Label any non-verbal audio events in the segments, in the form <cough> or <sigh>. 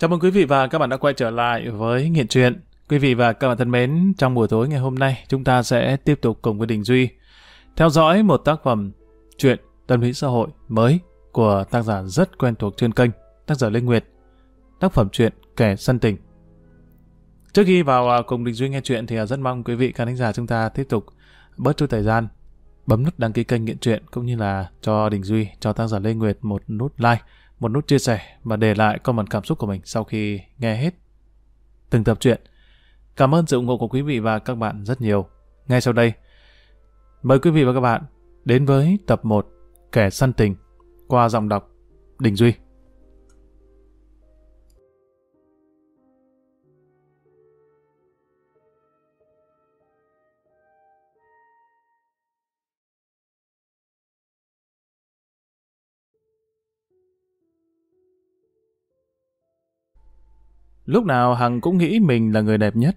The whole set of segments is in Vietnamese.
Chào mừng quý vị và các bạn đã quay trở lại với Nghiện Truyện. Quý vị và các bạn thân mến, trong buổi tối ngày hôm nay, chúng ta sẽ tiếp tục cùng với Đình Duy theo dõi một tác phẩm truyện tâm lý xã hội mới của tác giả rất quen thuộc trên kênh, tác giả Lê Nguyệt. Tác phẩm truyện Kẻ sân tình. Trước khi vào à, cùng Đình Duy nghe chuyện thì à, rất mong quý vị khán thính giả chúng ta tiếp tục bớt chút thời gian bấm nút đăng ký kênh Nghiện Truyện cũng như là cho Đình Duy, cho tác giả Lê Nguyệt một nút like một nút chia sẻ và để lại comment cảm xúc của mình sau khi nghe hết từng tập truyện. Cảm ơn sự ủng hộ của quý vị và các bạn rất nhiều. Ngay sau đây, mời quý vị và các bạn đến với tập 1 Kẻ săn tình qua giọng đọc Đình Duy. Lúc nào Hằng cũng nghĩ mình là người đẹp nhất.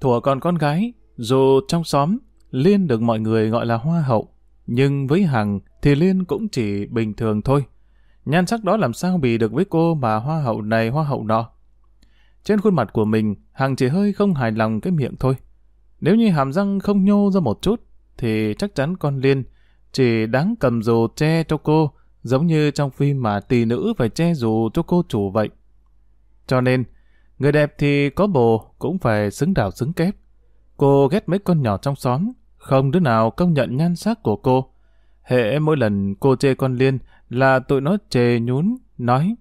Thủa còn con gái, dù trong xóm, Liên được mọi người gọi là hoa hậu, nhưng với Hằng thì Liên cũng chỉ bình thường thôi. Nhan sắc đó làm sao bị được với cô mà hoa hậu này hoa hậu nọ. Trên khuôn mặt của mình, Hằng chỉ hơi không hài lòng cái miệng thôi. Nếu như hàm răng không nhô ra một chút, thì chắc chắn con Liên chỉ đáng cầm dù che cho cô, giống như trong phim mà tỷ nữ phải che dù cho cô chủ vậy. Cho nên, người đẹp thì có bồ cũng phải xứng đào xứng kép. Cô ghét mấy con nhỏ trong xóm, không đứa nào công nhận nhan sắc của cô. Hệ mỗi lần cô chê con Liên là tụi nó chê nhún, nói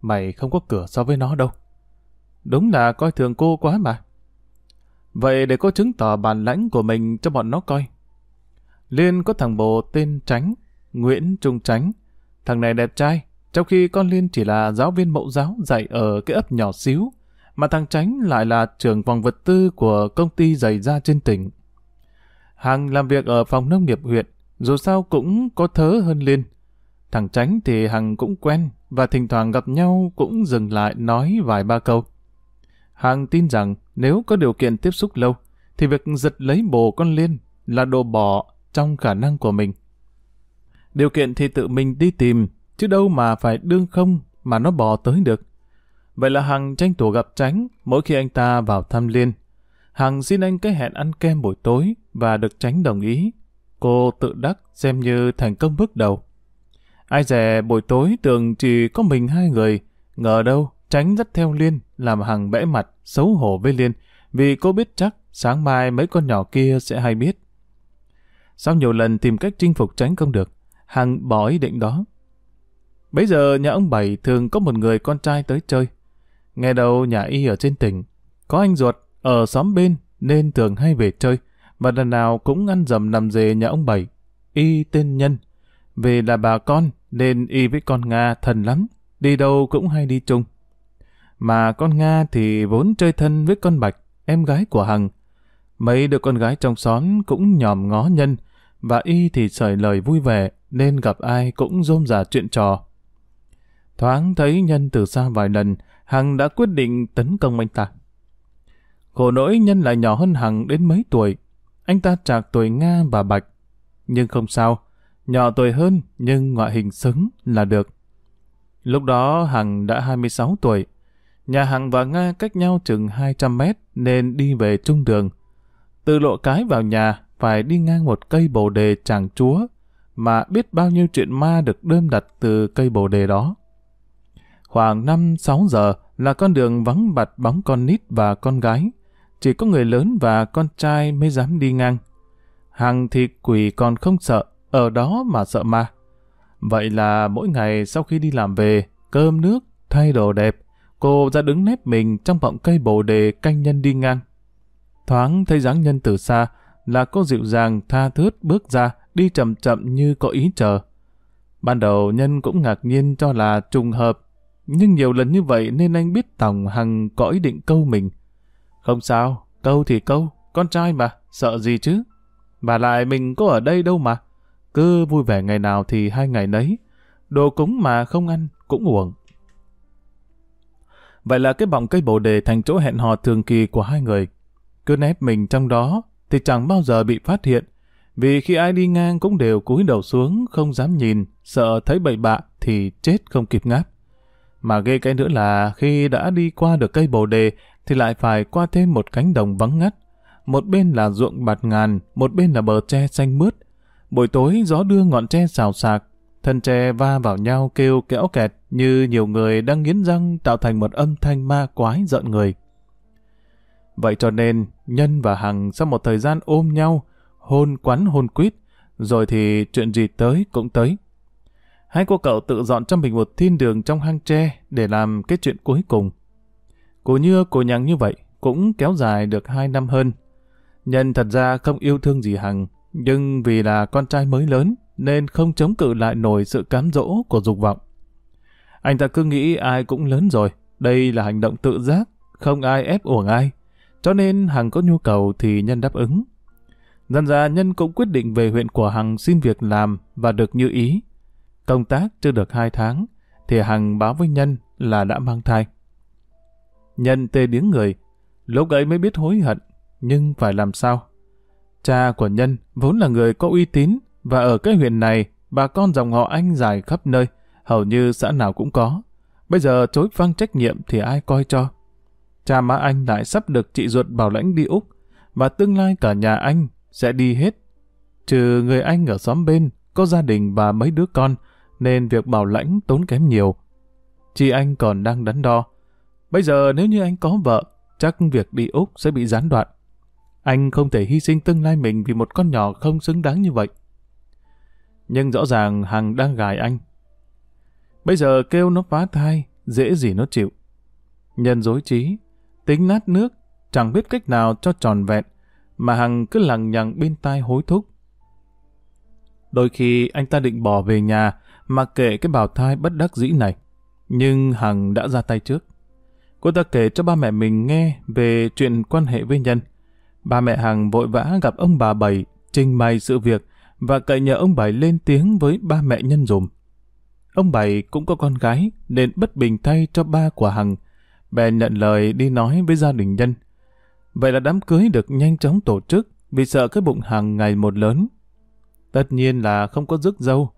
Mày không có cửa so với nó đâu. Đúng là coi thường cô quá mà. Vậy để cô chứng tỏ bản lãnh của mình cho bọn nó coi. Liên có thằng bồ tên Tránh, Nguyễn Trung Tránh. Thằng này đẹp trai, trong khi con Liên chỉ là giáo viên mẫu giáo dạy ở cái ấp nhỏ xíu, mà thằng Tránh lại là trưởng phòng vật tư của công ty giày da trên tỉnh. Hằng làm việc ở phòng nông nghiệp huyện, dù sao cũng có thớ hơn Liên. Thằng Tránh thì Hằng cũng quen, và thỉnh thoảng gặp nhau cũng dừng lại nói vài ba câu. Hằng tin rằng nếu có điều kiện tiếp xúc lâu, thì việc giật lấy bồ con Liên là đồ bỏ trong khả năng của mình. Điều kiện thì tự mình đi tìm, chứ đâu mà phải đương không mà nó bò tới được. Vậy là Hằng tranh thủ gặp Tránh mỗi khi anh ta vào thăm Liên. Hằng xin anh cái hẹn ăn kem buổi tối và được Tránh đồng ý. Cô tự đắc xem như thành công bước đầu. Ai dè buổi tối tưởng chỉ có mình hai người, ngờ đâu Tránh dắt theo Liên làm Hằng bẽ mặt, xấu hổ với Liên vì cô biết chắc sáng mai mấy con nhỏ kia sẽ hay biết. Sau nhiều lần tìm cách chinh phục Tránh không được, Hằng bỏ ý định đó Bây giờ nhà ông Bảy thường có một người con trai tới chơi. Nghe đầu nhà y ở trên tỉnh, có anh ruột ở xóm bên nên thường hay về chơi, và lần nào cũng ăn dầm nằm dề nhà ông Bảy. Y tên Nhân, vì là bà con nên y với con Nga thân lắm, đi đâu cũng hay đi chung. Mà con Nga thì vốn chơi thân với con Bạch, em gái của Hằng. Mấy đứa con gái trong xóm cũng nhòm ngó Nhân, và y thì sởi lời vui vẻ nên gặp ai cũng rôm rả chuyện trò. Thoáng thấy Nhân từ xa vài lần, Hằng đã quyết định tấn công anh ta. Khổ nỗi Nhân lại nhỏ hơn Hằng đến mấy tuổi. Anh ta trạc tuổi Nga và Bạch. Nhưng không sao, nhỏ tuổi hơn nhưng ngoại hình xứng là được. Lúc đó Hằng đã 26 tuổi. Nhà Hằng và Nga cách nhau chừng 200 mét nên đi về trung đường. Từ lộ cái vào nhà phải đi ngang một cây bồ đề chàng chúa mà biết bao nhiêu chuyện ma được đơm đặt từ cây bồ đề đó. Khoảng 5-6 giờ là con đường vắng bặt bóng con nít và con gái. Chỉ có người lớn và con trai mới dám đi ngang. Hằng thì quỷ còn không sợ, ở đó mà sợ ma. Vậy là mỗi ngày sau khi đi làm về, cơm nước, thay đồ đẹp, cô ra đứng nép mình trong vọng cây bồ đề canh nhân đi ngang. Thoáng thấy dáng nhân từ xa là cô dịu dàng tha thướt bước ra, đi chậm chậm như có ý chờ. Ban đầu nhân cũng ngạc nhiên cho là trùng hợp nhưng nhiều lần như vậy nên anh biết Tòng Hằng có ý định câu mình. Không sao, câu thì câu, con trai mà, sợ gì chứ. Và lại mình có ở đây đâu mà. Cứ vui vẻ ngày nào thì hai ngày nấy. Đồ cúng mà không ăn, cũng uổng. Vậy là cái bọng cây bồ đề thành chỗ hẹn hò thường kỳ của hai người. Cứ nép mình trong đó thì chẳng bao giờ bị phát hiện. Vì khi ai đi ngang cũng đều cúi đầu xuống, không dám nhìn, sợ thấy bậy bạ thì chết không kịp ngáp. Mà ghê cái nữa là khi đã đi qua được cây bồ đề thì lại phải qua thêm một cánh đồng vắng ngắt. Một bên là ruộng bạt ngàn, một bên là bờ tre xanh mướt. Buổi tối gió đưa ngọn tre xào xạc, thân tre va vào nhau kêu kẽo kẹt như nhiều người đang nghiến răng tạo thành một âm thanh ma quái giận người. Vậy cho nên, Nhân và Hằng sau một thời gian ôm nhau, hôn quắn hôn quýt, rồi thì chuyện gì tới cũng tới. Hai cô cậu tự dọn cho mình một thiên đường trong hang tre để làm cái chuyện cuối cùng. Cô như cô Nhằng như vậy cũng kéo dài được hai năm hơn. Nhân thật ra không yêu thương gì Hằng, nhưng vì là con trai mới lớn nên không chống cự lại nổi sự cám dỗ của dục vọng. Anh ta cứ nghĩ ai cũng lớn rồi, đây là hành động tự giác, không ai ép uổng ai. Cho nên Hằng có nhu cầu thì Nhân đáp ứng. Dần ra Nhân cũng quyết định về huyện của Hằng xin việc làm và được như ý. Công tác chưa được hai tháng, thì Hằng báo với Nhân là đã mang thai. Nhân tê điếng người, lúc ấy mới biết hối hận, nhưng phải làm sao? Cha của Nhân vốn là người có uy tín, và ở cái huyện này, bà con dòng họ anh dài khắp nơi, hầu như xã nào cũng có. Bây giờ chối phăng trách nhiệm thì ai coi cho? Cha má anh lại sắp được chị ruột bảo lãnh đi Úc, và tương lai cả nhà anh sẽ đi hết. Trừ người anh ở xóm bên, có gia đình và mấy đứa con, nên việc bảo lãnh tốn kém nhiều. Chị anh còn đang đắn đo. Bây giờ nếu như anh có vợ, chắc việc đi Úc sẽ bị gián đoạn. Anh không thể hy sinh tương lai mình vì một con nhỏ không xứng đáng như vậy. Nhưng rõ ràng Hằng đang gài anh. Bây giờ kêu nó phá thai, dễ gì nó chịu. Nhân dối trí, tính nát nước, chẳng biết cách nào cho tròn vẹn, mà Hằng cứ lằng nhằng bên tai hối thúc. Đôi khi anh ta định bỏ về nhà, mà kệ cái bào thai bất đắc dĩ này. Nhưng Hằng đã ra tay trước. Cô ta kể cho ba mẹ mình nghe về chuyện quan hệ với Nhân. Ba mẹ Hằng vội vã gặp ông bà Bảy, trình bày sự việc và cậy nhờ ông Bảy lên tiếng với ba mẹ Nhân dùm. Ông Bảy cũng có con gái nên bất bình thay cho ba của Hằng. Bè nhận lời đi nói với gia đình Nhân. Vậy là đám cưới được nhanh chóng tổ chức vì sợ cái bụng Hằng ngày một lớn. Tất nhiên là không có rước dâu.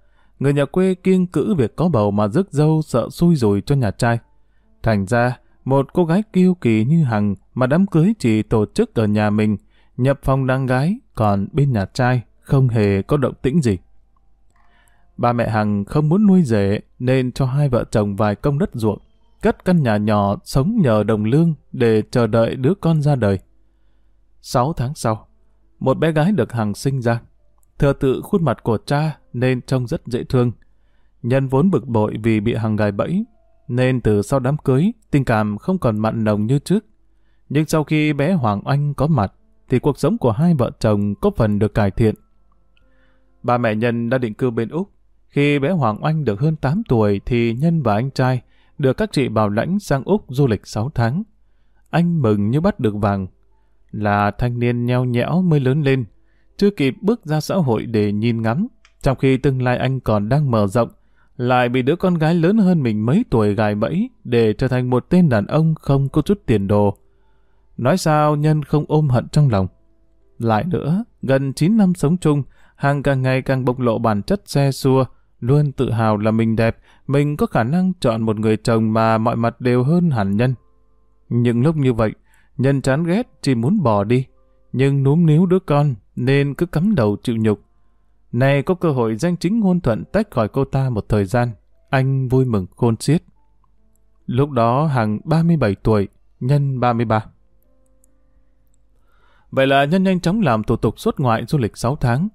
Người nhà quê kiêng cữ việc có bầu mà rước dâu sợ xui rủi cho nhà trai. Thành ra, một cô gái kiêu kỳ như Hằng mà đám cưới chỉ tổ chức ở nhà mình, nhập phòng đăng gái, còn bên nhà trai không hề có động tĩnh gì. Ba mẹ Hằng không muốn nuôi rể nên cho hai vợ chồng vài công đất ruộng, cất căn nhà nhỏ sống nhờ đồng lương để chờ đợi đứa con ra đời. Sáu tháng sau, một bé gái được Hằng sinh ra. Thừa tự khuôn mặt của cha nên trông rất dễ thương. Nhân vốn bực bội vì bị hàng gài bẫy, nên từ sau đám cưới, tình cảm không còn mặn nồng như trước. Nhưng sau khi bé Hoàng Anh có mặt, thì cuộc sống của hai vợ chồng có phần được cải thiện. Ba mẹ Nhân đã định cư bên Úc. Khi bé Hoàng Anh được hơn 8 tuổi thì Nhân và anh trai được các chị bảo lãnh sang Úc du lịch 6 tháng. Anh mừng như bắt được vàng. Là thanh niên nheo nhẽo mới lớn lên, chưa kịp bước ra xã hội để nhìn ngắm, trong khi tương lai anh còn đang mở rộng, lại bị đứa con gái lớn hơn mình mấy tuổi gài bẫy để trở thành một tên đàn ông không có chút tiền đồ. Nói sao nhân không ôm hận trong lòng. Lại nữa, gần 9 năm sống chung, hàng càng ngày càng bộc lộ bản chất xe xua, luôn tự hào là mình đẹp, mình có khả năng chọn một người chồng mà mọi mặt đều hơn hẳn nhân. Những lúc như vậy, nhân chán ghét chỉ muốn bỏ đi, nhưng núm níu đứa con nên cứ cắm đầu chịu nhục. Này có cơ hội danh chính ngôn thuận tách khỏi cô ta một thời gian, anh vui mừng khôn xiết. Lúc đó Hằng 37 tuổi, nhân 33. Vậy là Nhân nhanh chóng làm thủ tục xuất ngoại du lịch 6 tháng.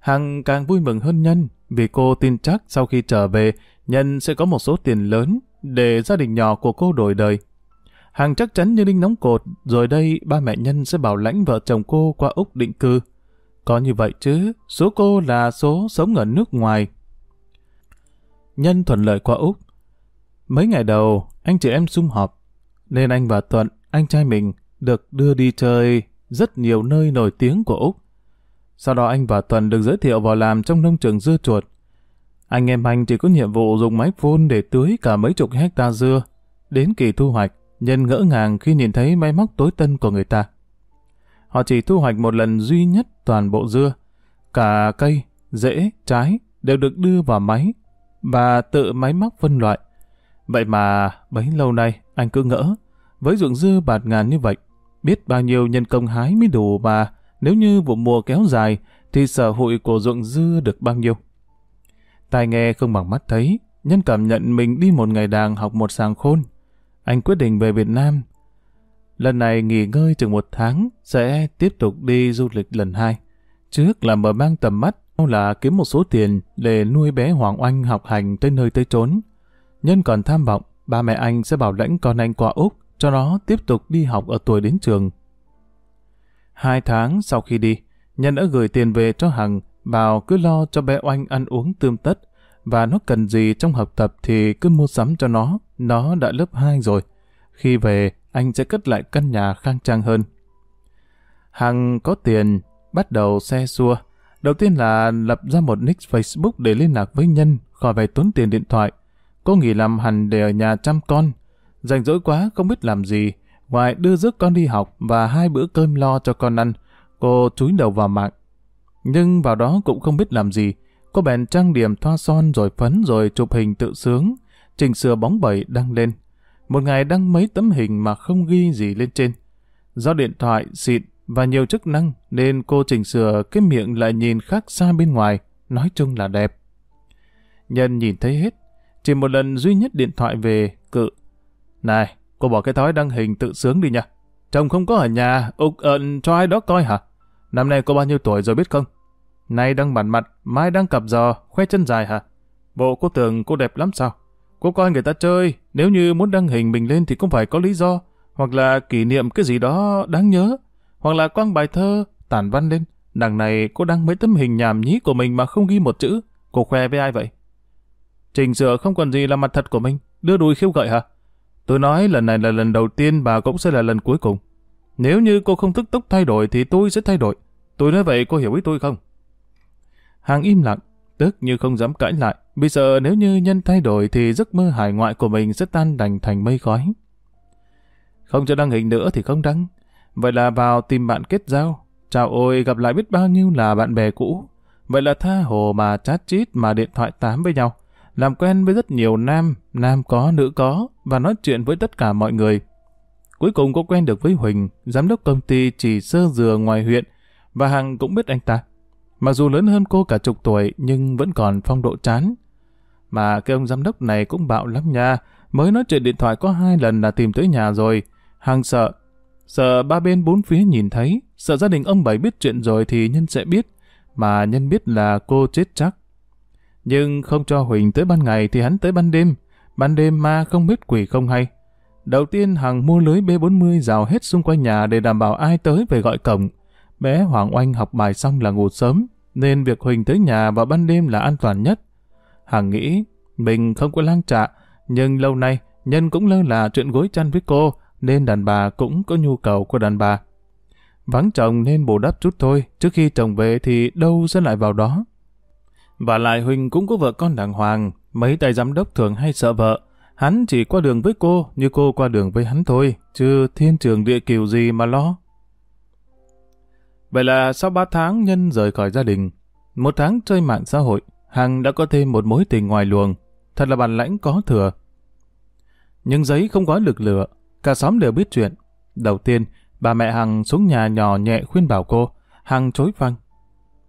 Hằng càng vui mừng hơn Nhân vì cô tin chắc sau khi trở về, Nhân sẽ có một số tiền lớn để gia đình nhỏ của cô đổi đời. Hằng chắc chắn như đinh nóng cột, rồi đây ba mẹ Nhân sẽ bảo lãnh vợ chồng cô qua Úc định cư. Có như vậy chứ, số cô là số sống ở nước ngoài. Nhân thuận lợi qua Úc. Mấy ngày đầu, anh chị em sum họp, nên anh và Thuận, anh trai mình, được đưa đi chơi rất nhiều nơi nổi tiếng của Úc. Sau đó anh và Thuận được giới thiệu vào làm trong nông trường dưa chuột. Anh em anh chỉ có nhiệm vụ dùng máy phun để tưới cả mấy chục hecta dưa. Đến kỳ thu hoạch, nhân ngỡ ngàng khi nhìn thấy máy móc tối tân của người ta. Họ chỉ thu hoạch một lần duy nhất toàn bộ dưa. Cả cây, rễ, trái đều được đưa vào máy và tự máy móc phân loại. Vậy mà bấy lâu nay anh cứ ngỡ, với ruộng dưa bạt ngàn như vậy, biết bao nhiêu nhân công hái mới đủ mà nếu như vụ mùa kéo dài thì sở hụi của ruộng dưa được bao nhiêu. Tai nghe không bằng mắt thấy, nhân cảm nhận mình đi một ngày đàng học một sàng khôn. Anh quyết định về Việt Nam. Lần này nghỉ ngơi chừng một tháng, sẽ tiếp tục đi du lịch lần hai. Trước là mở mang tầm mắt, sau là kiếm một số tiền để nuôi bé Hoàng Oanh học hành tới nơi tới trốn. Nhân còn tham vọng, ba mẹ anh sẽ bảo lãnh con anh qua Úc, cho nó tiếp tục đi học ở tuổi đến trường. Hai tháng sau khi đi, Nhân đã gửi tiền về cho Hằng, bảo cứ lo cho bé Oanh ăn uống tươm tất, và nó cần gì trong học tập thì cứ mua sắm cho nó, nó đã lớp 2 rồi. Khi về, anh sẽ cất lại căn nhà khang trang hơn. Hằng có tiền, bắt đầu xe xua. Đầu tiên là lập ra một nick Facebook để liên lạc với Nhân, khỏi phải tốn tiền điện thoại. Cô nghỉ làm hẳn để ở nhà chăm con. Rảnh rỗi quá, không biết làm gì. Ngoài đưa rước con đi học và hai bữa cơm lo cho con ăn, cô chúi đầu vào mạng. Nhưng vào đó cũng không biết làm gì. Cô bèn trang điểm thoa son rồi phấn rồi chụp hình tự sướng, chỉnh sửa bóng bẩy đăng lên. Một ngày đăng mấy tấm hình mà không ghi gì lên trên. Do điện thoại xịn và nhiều chức năng nên cô chỉnh sửa cái miệng lại nhìn khác xa bên ngoài, nói chung là đẹp. Nhân nhìn thấy hết, chỉ một lần duy nhất điện thoại về, cự. Này, cô bỏ cái thói đăng hình tự sướng đi nha. Chồng không có ở nhà, ục ợn cho ai đó coi hả? Năm nay cô bao nhiêu tuổi rồi biết không? Nay đang bản mặt, mai đang cặp giò, khoe chân dài hả? Bộ cô tưởng cô đẹp lắm sao? Cô coi người ta chơi, nếu như muốn đăng hình mình lên thì cũng phải có lý do, hoặc là kỷ niệm cái gì đó đáng nhớ, hoặc là quăng bài thơ, tản văn lên. Đằng này cô đăng mấy tấm hình nhảm nhí của mình mà không ghi một chữ, cô khoe với ai vậy? Trình sửa không còn gì là mặt thật của mình, đưa đùi khiêu gợi hả? Tôi nói lần này là lần đầu tiên bà cũng sẽ là lần cuối cùng. Nếu như cô không tức tốc thay đổi thì tôi sẽ thay đổi. Tôi nói vậy cô hiểu ý tôi không? Hàng im lặng, tức như không dám cãi lại, vì sợ nếu như nhân thay đổi thì giấc mơ hải ngoại của mình sẽ tan đành thành mây khói. Không cho đăng hình nữa thì không đăng. Vậy là vào tìm bạn kết giao. Chào ôi, gặp lại biết bao nhiêu là bạn bè cũ. Vậy là tha hồ mà chat chít mà điện thoại tám với nhau. Làm quen với rất nhiều nam, nam có, nữ có, và nói chuyện với tất cả mọi người. Cuối cùng có quen được với Huỳnh, giám đốc công ty chỉ sơ dừa ngoài huyện, và Hằng cũng biết anh ta. Mặc dù lớn hơn cô cả chục tuổi nhưng vẫn còn phong độ chán. Mà cái ông giám đốc này cũng bạo lắm nha, mới nói chuyện điện thoại có hai lần là tìm tới nhà rồi. Hằng sợ, sợ ba bên bốn phía nhìn thấy, sợ gia đình ông bảy biết chuyện rồi thì Nhân sẽ biết, mà Nhân biết là cô chết chắc. Nhưng không cho Huỳnh tới ban ngày thì hắn tới ban đêm, ban đêm ma không biết quỷ không hay. Đầu tiên Hằng mua lưới B40 rào hết xung quanh nhà để đảm bảo ai tới về gọi cổng. Bé Hoàng Oanh học bài xong là ngủ sớm, nên việc Huỳnh tới nhà vào ban đêm là an toàn nhất. Hằng nghĩ mình không có lang trạ, nhưng lâu nay Nhân cũng lơ là chuyện gối chăn với cô, nên đàn bà cũng có nhu cầu của đàn bà. Vắng chồng nên bù đắp chút thôi, trước khi chồng về thì đâu sẽ lại vào đó. Và lại Huỳnh cũng có vợ con đàng hoàng, mấy tay giám đốc thường hay sợ vợ. Hắn chỉ qua đường với cô như cô qua đường với hắn thôi, chứ thiên trường địa kiều gì mà lo. Vậy là sau 3 tháng Nhân rời khỏi gia đình, một tháng chơi mạng xã hội, Hằng đã có thêm một mối tình ngoài luồng, thật là bản lãnh có thừa. Nhưng giấy không có lực lửa, cả xóm đều biết chuyện. Đầu tiên, bà mẹ Hằng xuống nhà nhỏ nhẹ khuyên bảo cô, Hằng chối phăng.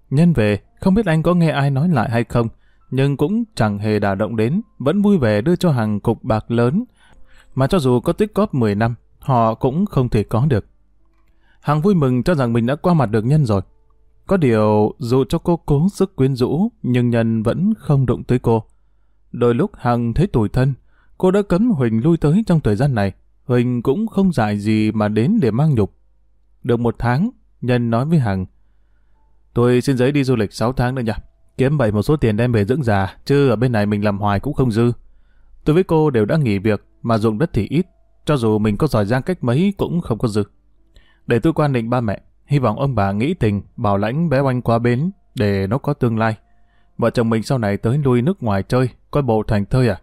Nhân về, không biết anh có nghe ai nói lại hay không, nhưng cũng chẳng hề đả động đến, vẫn vui vẻ đưa cho Hằng cục bạc lớn, mà cho dù có tích cóp 10 năm, họ cũng không thể có được. Hằng vui mừng cho rằng mình đã qua mặt được Nhân rồi. Có điều, dù cho cô cố sức quyến rũ, nhưng Nhân vẫn không đụng tới cô. Đôi lúc Hằng thấy tủi thân, cô đã cấm Huỳnh lui tới trong thời gian này. Huỳnh cũng không dại gì mà đến để mang nhục. Được một tháng, Nhân nói với Hằng, Tôi xin giấy đi du lịch 6 tháng nữa nhỉ. Kiếm bậy một số tiền đem về dưỡng già, chứ ở bên này mình làm hoài cũng không dư. Tôi với cô đều đã nghỉ việc, mà dụng đất thì ít. Cho dù mình có giỏi giang cách mấy cũng không có dư. Để tôi quan định ba mẹ, hy vọng ông bà nghĩ tình, bảo lãnh bé oanh qua bến, để nó có tương lai. Vợ chồng mình sau này tới lui nước ngoài chơi, coi bộ thành thơi à?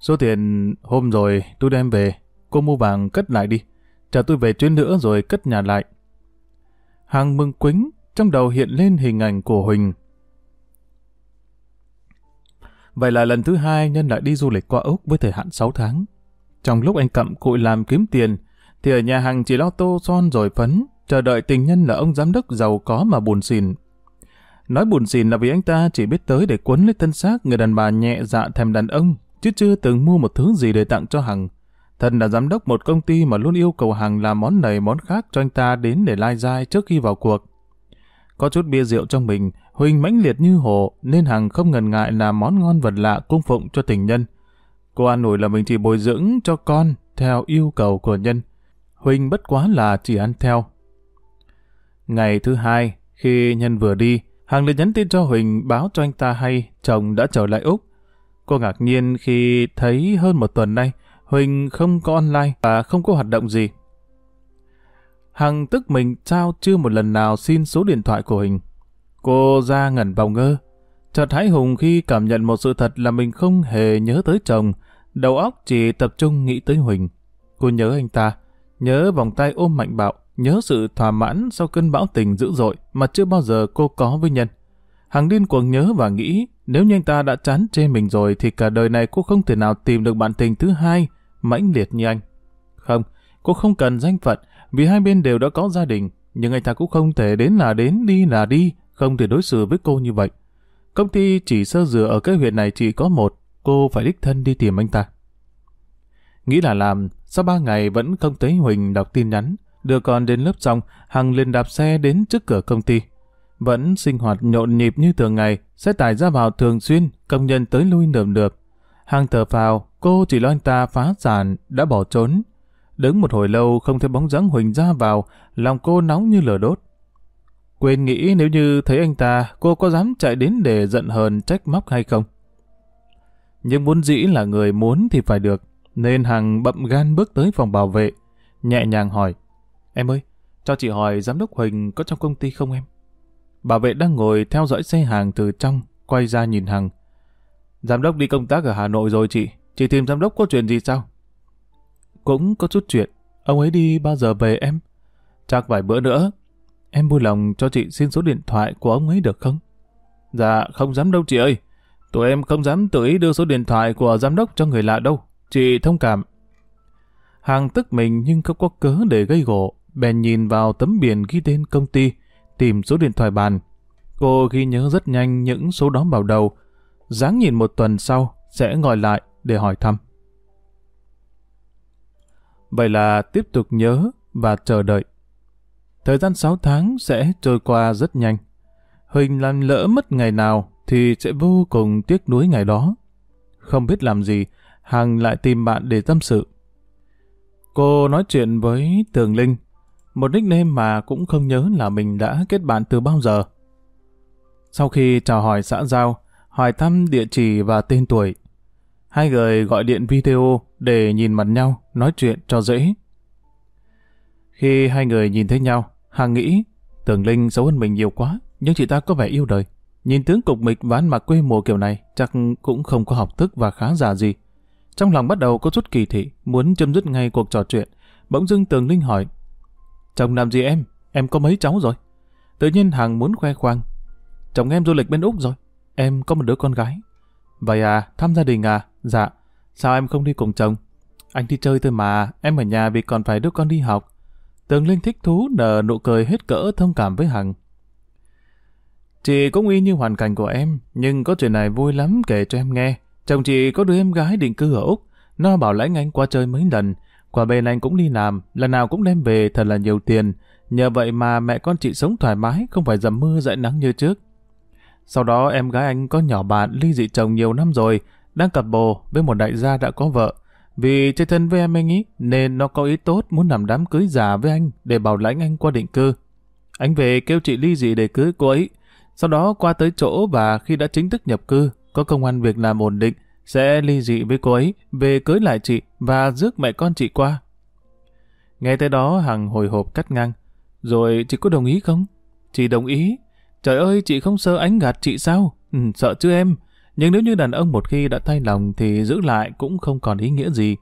Số tiền hôm rồi tôi đem về, cô mua vàng cất lại đi. Chờ tôi về chuyến nữa rồi cất nhà lại. Hàng mừng quính, trong đầu hiện lên hình ảnh của Huỳnh. Vậy là lần thứ hai Nhân lại đi du lịch qua Úc với thời hạn 6 tháng. Trong lúc anh cặm cụi làm kiếm tiền, thì ở nhà hàng chỉ lo tô son rồi phấn, chờ đợi tình nhân là ông giám đốc giàu có mà buồn xỉn. Nói buồn xỉn là vì anh ta chỉ biết tới để quấn lấy thân xác người đàn bà nhẹ dạ thèm đàn ông, chứ chưa từng mua một thứ gì để tặng cho Hằng. Thần là giám đốc một công ty mà luôn yêu cầu Hằng làm món này món khác cho anh ta đến để lai dai trước khi vào cuộc. Có chút bia rượu trong mình, Huỳnh mãnh liệt như hồ nên Hằng không ngần ngại làm món ngon vật lạ cung phụng cho tình nhân. Cô an ủi là mình chỉ bồi dưỡng cho con theo yêu cầu của nhân. Huỳnh bất quá là chỉ ăn theo. Ngày thứ hai, khi nhân vừa đi, Hằng liền nhắn tin cho Huỳnh báo cho anh ta hay chồng đã trở lại Úc. Cô ngạc nhiên khi thấy hơn một tuần nay Huỳnh không có online và không có hoạt động gì. Hằng tức mình trao chưa một lần nào xin số điện thoại của Huỳnh. Cô ra ngẩn vào ngơ. Chợt hãi hùng khi cảm nhận một sự thật là mình không hề nhớ tới chồng, đầu óc chỉ tập trung nghĩ tới Huỳnh. Cô nhớ anh ta, nhớ vòng tay ôm mạnh bạo, nhớ sự thỏa mãn sau cơn bão tình dữ dội mà chưa bao giờ cô có với nhân. Hằng điên cuồng nhớ và nghĩ nếu như anh ta đã chán chê mình rồi thì cả đời này cô không thể nào tìm được bạn tình thứ hai mãnh liệt như anh. Không, cô không cần danh phận vì hai bên đều đã có gia đình nhưng anh ta cũng không thể đến là đến, đi là đi, không thể đối xử với cô như vậy. Công ty chỉ sơ dừa ở cái huyện này chỉ có một, cô phải đích thân đi tìm anh ta. Nghĩ là làm, sau ba ngày vẫn không thấy Huỳnh đọc tin nhắn, đưa con đến lớp xong, Hằng lên đạp xe đến trước cửa công ty. Vẫn sinh hoạt nhộn nhịp như thường ngày, xe tải ra vào thường xuyên, công nhân tới lui nườm nượp. Hằng thở phào, cô chỉ lo anh ta phá sản, đã bỏ trốn. Đứng một hồi lâu không thấy bóng dáng Huỳnh ra vào, lòng cô nóng như lửa đốt. Quên nghĩ nếu như thấy anh ta, cô có dám chạy đến để giận hờn trách móc hay không? Nhưng muốn dĩ là người muốn thì phải được, nên Hằng bậm gan bước tới phòng bảo vệ, nhẹ nhàng hỏi. Em ơi, cho chị hỏi giám đốc Huỳnh có trong công ty không em? Bảo vệ đang ngồi theo dõi xe hàng từ trong, quay ra nhìn Hằng. Giám đốc đi công tác ở Hà Nội rồi chị, chị tìm giám đốc có chuyện gì sao? Cũng có chút chuyện, ông ấy đi bao giờ về em? Chắc vài bữa nữa, Em vui lòng cho chị xin số điện thoại của ông ấy được không? Dạ, không dám đâu chị ơi. Tụi em không dám tự ý đưa số điện thoại của giám đốc cho người lạ đâu. Chị thông cảm. Hàng tức mình nhưng không có cớ để gây gỗ. Bèn nhìn vào tấm biển ghi tên công ty, tìm số điện thoại bàn. Cô ghi nhớ rất nhanh những số đó vào đầu. Dáng nhìn một tuần sau, sẽ gọi lại để hỏi thăm. Vậy là tiếp tục nhớ và chờ đợi. Thời gian 6 tháng sẽ trôi qua rất nhanh. Huỳnh làm lỡ mất ngày nào thì sẽ vô cùng tiếc nuối ngày đó. Không biết làm gì, Hằng lại tìm bạn để tâm sự. Cô nói chuyện với Tường Linh, một nickname mà cũng không nhớ là mình đã kết bạn từ bao giờ. Sau khi chào hỏi xã giao, hỏi thăm địa chỉ và tên tuổi, hai người gọi điện video để nhìn mặt nhau, nói chuyện cho dễ. Khi hai người nhìn thấy nhau, Hằng nghĩ, Tường Linh xấu hơn mình nhiều quá, nhưng chị ta có vẻ yêu đời. Nhìn tướng cục mịch và ăn mặc quê mùa kiểu này, chắc cũng không có học thức và khá giả gì. Trong lòng bắt đầu có chút kỳ thị, muốn chấm dứt ngay cuộc trò chuyện. Bỗng dưng Tường Linh hỏi, Chồng làm gì em? Em có mấy cháu rồi? Tự nhiên Hằng muốn khoe khoang. Chồng em du lịch bên Úc rồi. Em có một đứa con gái. Vậy à, thăm gia đình à? Dạ. Sao em không đi cùng chồng? Anh đi chơi thôi mà, em ở nhà vì còn phải đứa con đi học. Tường Linh thích thú nở nụ cười hết cỡ thông cảm với Hằng. Chị cũng y như hoàn cảnh của em, nhưng có chuyện này vui lắm kể cho em nghe. Chồng chị có đứa em gái định cư ở Úc, nó bảo lãnh anh qua chơi mấy lần. Quả bên anh cũng đi làm, lần nào cũng đem về thật là nhiều tiền. Nhờ vậy mà mẹ con chị sống thoải mái, không phải dầm mưa dậy nắng như trước. Sau đó em gái anh có nhỏ bạn ly dị chồng nhiều năm rồi, đang cặp bồ với một đại gia đã có vợ. Vì chơi thân với em anh ý, nên nó có ý tốt muốn làm đám cưới giả với anh để bảo lãnh anh qua định cư. Anh về kêu chị ly dị để cưới cô ấy. Sau đó qua tới chỗ và khi đã chính thức nhập cư, có công an việc làm ổn định, sẽ ly dị với cô ấy, về cưới lại chị và rước mẹ con chị qua. Nghe tới đó Hằng hồi hộp cắt ngang. Rồi chị có đồng ý không? Chị đồng ý. Trời ơi, chị không sợ ánh gạt chị sao? Ừ, sợ chứ em. Nhưng nếu như đàn ông một khi đã thay lòng thì giữ lại cũng không còn ý nghĩa gì.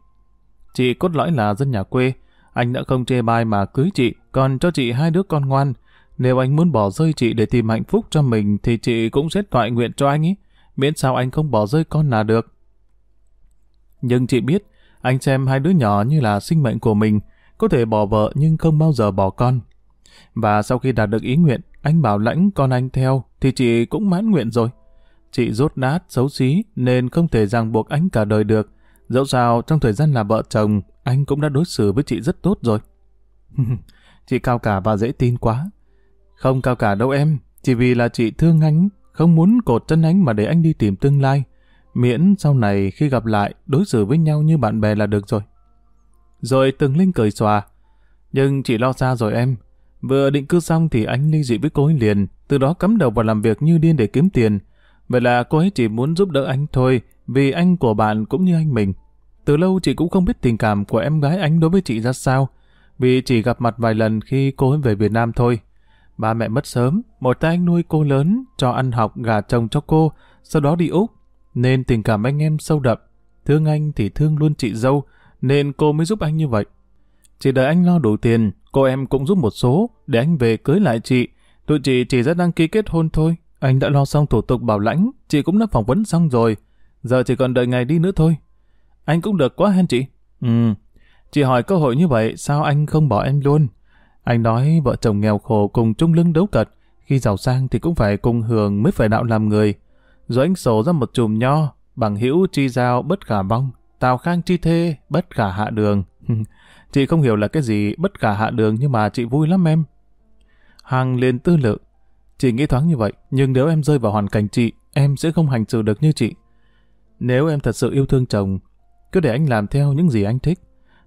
Chị cốt lõi là dân nhà quê, anh đã không chê bai mà cưới chị, còn cho chị hai đứa con ngoan. Nếu anh muốn bỏ rơi chị để tìm hạnh phúc cho mình thì chị cũng sẽ thoại nguyện cho anh ấy miễn sao anh không bỏ rơi con là được. Nhưng chị biết, anh xem hai đứa nhỏ như là sinh mệnh của mình, có thể bỏ vợ nhưng không bao giờ bỏ con. Và sau khi đạt được ý nguyện, anh bảo lãnh con anh theo, thì chị cũng mãn nguyện rồi. Chị rốt nát, xấu xí, nên không thể ràng buộc anh cả đời được. Dẫu sao, trong thời gian là vợ chồng, anh cũng đã đối xử với chị rất tốt rồi. <laughs> chị cao cả và dễ tin quá. Không cao cả đâu em, chỉ vì là chị thương anh, không muốn cột chân anh mà để anh đi tìm tương lai. Miễn sau này khi gặp lại, đối xử với nhau như bạn bè là được rồi. Rồi từng Linh cười xòa. Nhưng chị lo xa rồi em. Vừa định cư xong thì anh ly dị với cô ấy liền, từ đó cắm đầu vào làm việc như điên để kiếm tiền. Vậy là cô ấy chỉ muốn giúp đỡ anh thôi, vì anh của bạn cũng như anh mình. Từ lâu chị cũng không biết tình cảm của em gái anh đối với chị ra sao, vì chỉ gặp mặt vài lần khi cô ấy về Việt Nam thôi. Ba mẹ mất sớm, một tay anh nuôi cô lớn, cho ăn học, gà chồng cho cô, sau đó đi Úc. Nên tình cảm anh em sâu đậm. Thương anh thì thương luôn chị dâu, nên cô mới giúp anh như vậy. Chỉ đợi anh lo đủ tiền, cô em cũng giúp một số, để anh về cưới lại chị. Tụi chị chỉ ra đăng ký kết hôn thôi. Anh đã lo xong thủ tục bảo lãnh, chị cũng đã phỏng vấn xong rồi. Giờ chỉ còn đợi ngày đi nữa thôi. Anh cũng được quá hen chị. Ừ, chị hỏi cơ hội như vậy, sao anh không bỏ em luôn? Anh nói vợ chồng nghèo khổ cùng chung lưng đấu cật, khi giàu sang thì cũng phải cùng hưởng mới phải đạo làm người. Rồi anh sổ ra một chùm nho, bằng hữu chi giao bất khả vong, tào khang chi thê bất khả hạ đường. <laughs> chị không hiểu là cái gì bất khả hạ đường nhưng mà chị vui lắm em. Hằng liền tư lự. Chị nghĩ thoáng như vậy, nhưng nếu em rơi vào hoàn cảnh chị, em sẽ không hành xử được như chị. Nếu em thật sự yêu thương chồng, cứ để anh làm theo những gì anh thích.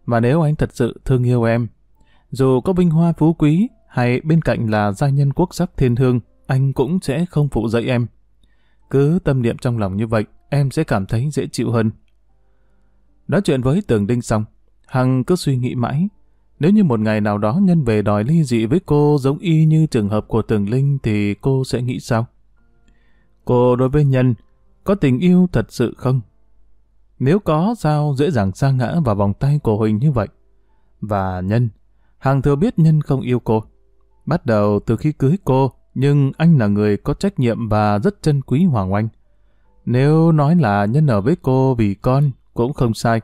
Mà nếu anh thật sự thương yêu em, dù có vinh hoa phú quý hay bên cạnh là gia nhân quốc sắc thiên hương, anh cũng sẽ không phụ dạy em. Cứ tâm niệm trong lòng như vậy, em sẽ cảm thấy dễ chịu hơn. Nói chuyện với Tường Đinh xong, Hằng cứ suy nghĩ mãi. Nếu như một ngày nào đó nhân về đòi ly dị với cô giống y như trường hợp của Tường Linh thì cô sẽ nghĩ sao? Cô đối với Nhân, có tình yêu thật sự không? Nếu có, sao dễ dàng sa ngã vào vòng tay của Huỳnh như vậy? Và Nhân, Hằng thừa biết Nhân không yêu cô. Bắt đầu từ khi cưới cô, nhưng anh là người có trách nhiệm và rất trân quý Hoàng Oanh. Nếu nói là Nhân ở với cô vì con, cũng không sai.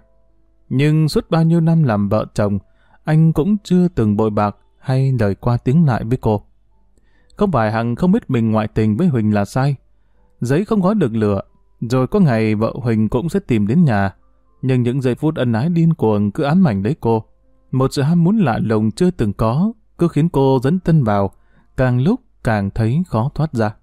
Nhưng suốt bao nhiêu năm làm vợ chồng, anh cũng chưa từng bội bạc hay lời qua tiếng lại với cô. Không phải Hằng không biết mình ngoại tình với Huỳnh là sai. Giấy không gói được lửa, rồi có ngày vợ Huỳnh cũng sẽ tìm đến nhà. Nhưng những giây phút ân ái điên cuồng cứ ám ảnh lấy cô. Một sự ham muốn lạ lùng chưa từng có, cứ khiến cô dấn tân vào, càng lúc càng thấy khó thoát ra.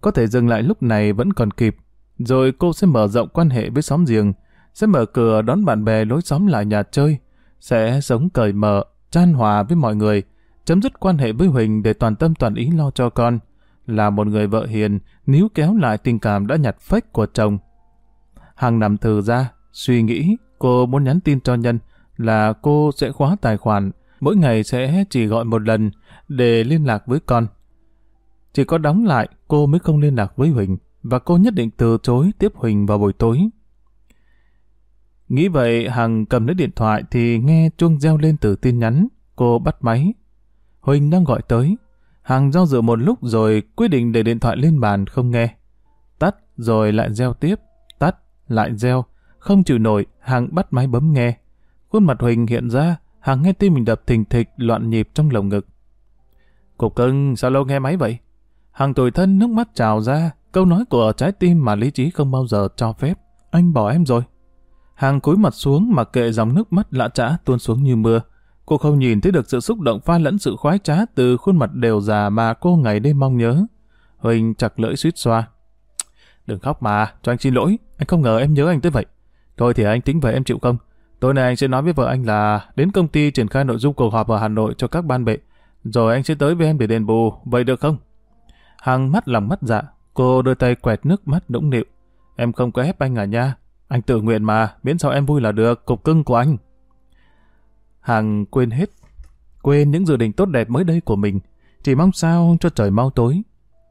Có thể dừng lại lúc này vẫn còn kịp, rồi cô sẽ mở rộng quan hệ với xóm giềng, sẽ mở cửa đón bạn bè lối xóm lại nhà chơi, sẽ sống cởi mở, chan hòa với mọi người, chấm dứt quan hệ với Huỳnh để toàn tâm toàn ý lo cho con. Là một người vợ hiền, níu kéo lại tình cảm đã nhặt phách của chồng. Hằng nằm thừ ra, suy nghĩ, cô muốn nhắn tin cho Nhân là cô sẽ khóa tài khoản, mỗi ngày sẽ chỉ gọi một lần để liên lạc với con. Chỉ có đóng lại, cô mới không liên lạc với Huỳnh, và cô nhất định từ chối tiếp Huỳnh vào buổi tối. Nghĩ vậy, Hằng cầm lấy điện thoại thì nghe chuông reo lên từ tin nhắn. Cô bắt máy. Huỳnh đang gọi tới. Hằng do dự một lúc rồi quyết định để điện thoại lên bàn không nghe. Tắt rồi lại reo tiếp. Tắt, lại reo. Không chịu nổi, Hằng bắt máy bấm nghe. Khuôn mặt Huỳnh hiện ra, Hằng nghe tim mình đập thình thịch loạn nhịp trong lồng ngực. Cục cưng, sao lâu nghe máy vậy? Hằng tuổi thân nước mắt trào ra, câu nói của trái tim mà lý trí không bao giờ cho phép. Anh bỏ em rồi. Hàng cúi mặt xuống mà kệ dòng nước mắt lạ trã tuôn xuống như mưa. Cô không nhìn thấy được sự xúc động pha lẫn sự khoái trá từ khuôn mặt đều già mà cô ngày đêm mong nhớ. Huỳnh chặt lưỡi suýt xoa. Đừng khóc mà, cho anh xin lỗi. Anh không ngờ em nhớ anh tới vậy. Thôi thì anh tính về em chịu không? Tối nay anh sẽ nói với vợ anh là đến công ty triển khai nội dung cuộc họp ở Hà Nội cho các ban bệ. Rồi anh sẽ tới với em để đền bù. Vậy được không? Hằng mắt lòng mắt dạ. Cô đưa tay quẹt nước mắt nũng nịu. Em không có ép anh à nha. Anh tự nguyện mà, miễn sao em vui là được, cục cưng của anh. Hằng quên hết, quên những dự định tốt đẹp mới đây của mình, chỉ mong sao cho trời mau tối.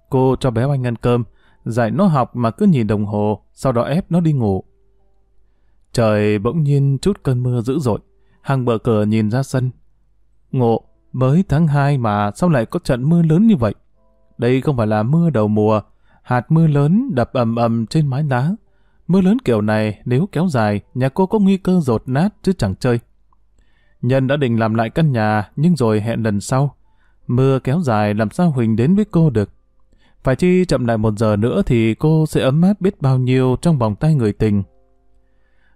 Cô cho bé anh ăn cơm, dạy nó học mà cứ nhìn đồng hồ, sau đó ép nó đi ngủ. Trời bỗng nhiên chút cơn mưa dữ dội, hàng bờ cờ nhìn ra sân. Ngộ, mới tháng 2 mà sao lại có trận mưa lớn như vậy? Đây không phải là mưa đầu mùa, hạt mưa lớn đập ầm ầm trên mái đá. Mưa lớn kiểu này nếu kéo dài, nhà cô có nguy cơ rột nát chứ chẳng chơi. Nhân đã định làm lại căn nhà, nhưng rồi hẹn lần sau. Mưa kéo dài làm sao Huỳnh đến với cô được. Phải chi chậm lại một giờ nữa thì cô sẽ ấm áp biết bao nhiêu trong vòng tay người tình.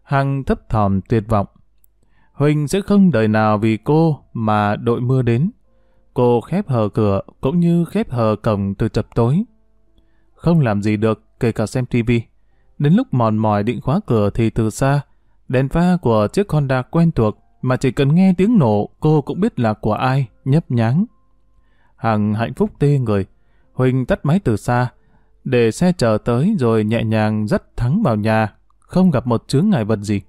Hằng thấp thỏm tuyệt vọng. Huỳnh sẽ không đời nào vì cô mà đội mưa đến. Cô khép hờ cửa cũng như khép hờ cổng từ chập tối. Không làm gì được, kể cả xem tivi. Đến lúc mòn mỏi định khóa cửa thì từ xa, đèn pha của chiếc Honda quen thuộc mà chỉ cần nghe tiếng nổ cô cũng biết là của ai, nhấp nháng. Hằng hạnh phúc tê người. Huỳnh tắt máy từ xa, để xe chờ tới rồi nhẹ nhàng dắt thắng vào nhà, không gặp một chướng ngại vật gì.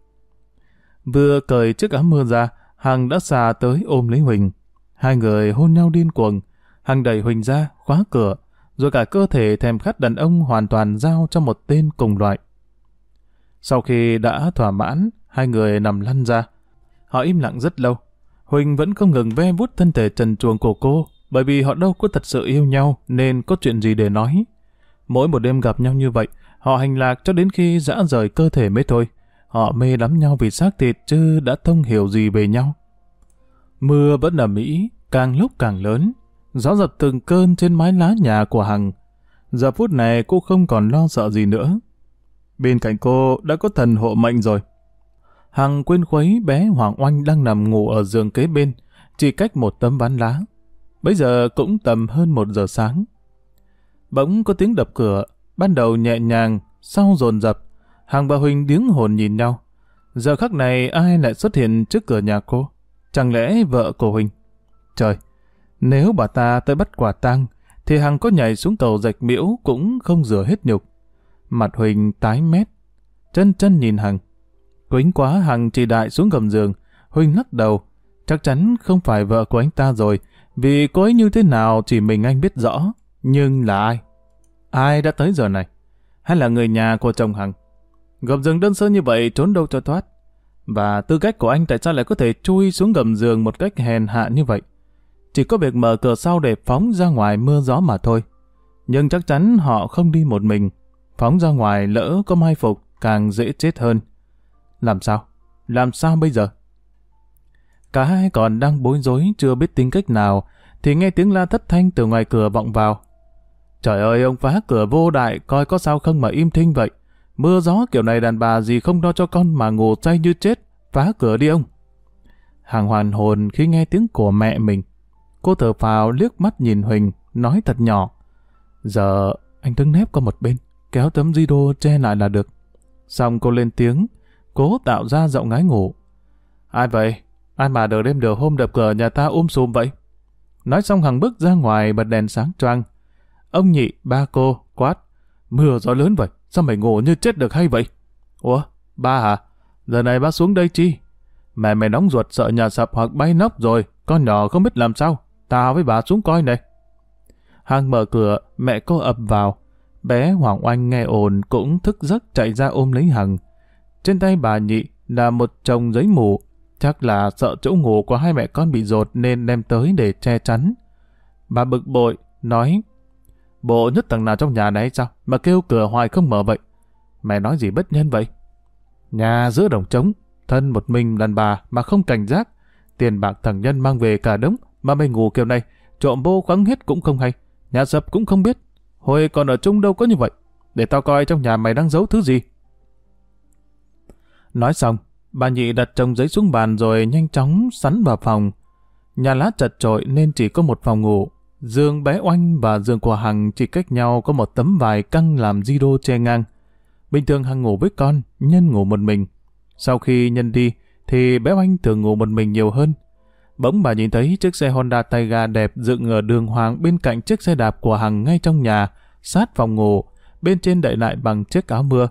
Vừa cởi chiếc áo mưa ra, Hằng đã xà tới ôm lấy Huỳnh. Hai người hôn nhau điên cuồng. Hằng đẩy Huỳnh ra, khóa cửa, rồi cả cơ thể thèm khát đàn ông hoàn toàn giao cho một tên cùng loại. Sau khi đã thỏa mãn, hai người nằm lăn ra. Họ im lặng rất lâu. Huỳnh vẫn không ngừng ve vút thân thể trần truồng của cô, bởi vì họ đâu có thật sự yêu nhau nên có chuyện gì để nói. Mỗi một đêm gặp nhau như vậy, họ hành lạc cho đến khi dã rời cơ thể mới thôi. Họ mê đắm nhau vì xác thịt chứ đã thông hiểu gì về nhau. Mưa vẫn ở Mỹ, càng lúc càng lớn. Gió giật từng cơn trên mái lá nhà của Hằng. Giờ phút này cô không còn lo sợ gì nữa. Bên cạnh cô đã có thần hộ mệnh rồi. Hằng quên khuấy bé Hoàng Oanh đang nằm ngủ ở giường kế bên, chỉ cách một tấm ván lá. Bây giờ cũng tầm hơn một giờ sáng. Bỗng có tiếng đập cửa, ban đầu nhẹ nhàng, sau dồn dập. Hằng và Huỳnh điếng hồn nhìn nhau. Giờ khắc này ai lại xuất hiện trước cửa nhà cô? Chẳng lẽ vợ của Huỳnh? Trời, nếu bà ta tới bắt quả tang, thì Hằng có nhảy xuống cầu rạch miễu cũng không rửa hết nhục. Mặt Huỳnh tái mét, chân chân nhìn Hằng. Quýnh quá Hằng chỉ đại xuống gầm giường, Huỳnh lắc đầu. Chắc chắn không phải vợ của anh ta rồi, vì cô ấy như thế nào chỉ mình anh biết rõ. Nhưng là ai? Ai đã tới giờ này? Hay là người nhà của chồng Hằng? Gầm giường đơn sơ như vậy trốn đâu cho thoát? Và tư cách của anh tại sao lại có thể chui xuống gầm giường một cách hèn hạ như vậy? Chỉ có việc mở cửa sau để phóng ra ngoài mưa gió mà thôi. Nhưng chắc chắn họ không đi một mình. Phóng ra ngoài lỡ có mai phục, càng dễ chết hơn. Làm sao? Làm sao bây giờ? Cả hai còn đang bối rối, chưa biết tính cách nào, thì nghe tiếng la thất thanh từ ngoài cửa vọng vào. Trời ơi ông phá cửa vô đại coi có sao không mà im thinh vậy. Mưa gió kiểu này đàn bà gì không lo cho con mà ngủ say như chết. Phá cửa đi ông. Hàng hoàn hồn khi nghe tiếng của mẹ mình. Cô thở phào liếc mắt nhìn Huỳnh, nói thật nhỏ. Giờ anh đứng nép qua một bên, kéo tấm di đô che lại là được. Xong cô lên tiếng, cố tạo ra giọng ngái ngủ. Ai vậy? Ai mà đợi đêm được hôm đập cửa nhà ta um sùm vậy? Nói xong Hằng bước ra ngoài bật đèn sáng choang. Ông nhị, ba cô, quát. Mưa gió lớn vậy, sao mày ngủ như chết được hay vậy? Ủa, ba hả? Giờ này bác xuống đây chi? Mẹ mày nóng ruột sợ nhà sập hoặc bay nóc rồi, con nhỏ không biết làm sao. Tao với bà xuống coi này. Hàng mở cửa, mẹ cô ập vào. Bé Hoàng Oanh nghe ồn cũng thức giấc chạy ra ôm lấy Hằng. Trên tay bà nhị là một chồng giấy mù. Chắc là sợ chỗ ngủ của hai mẹ con bị rột nên đem tới để che chắn. Bà bực bội, nói Bộ nhất tầng nào trong nhà này sao mà kêu cửa hoài không mở vậy? mày nói gì bất nhân vậy? Nhà giữa đồng trống, thân một mình đàn bà mà không cảnh giác. Tiền bạc thằng nhân mang về cả đống mà mày ngủ kiểu này, trộm vô khoáng hết cũng không hay. Nhà sập cũng không biết. Hồi còn ở chung đâu có như vậy. Để tao coi trong nhà mày đang giấu thứ gì. Nói xong, bà nhị đặt chồng giấy xuống bàn rồi nhanh chóng sắn vào phòng. Nhà lá chật trội nên chỉ có một phòng ngủ. Dương bé oanh và giường của Hằng chỉ cách nhau có một tấm vải căng làm di đô che ngang. Bình thường Hằng ngủ với con, Nhân ngủ một mình. Sau khi Nhân đi, thì bé oanh thường ngủ một mình nhiều hơn. Bỗng bà nhìn thấy chiếc xe Honda Taiga đẹp dựng ở đường Hoàng bên cạnh chiếc xe đạp của Hằng ngay trong nhà, sát phòng ngủ, bên trên đậy lại bằng chiếc áo mưa.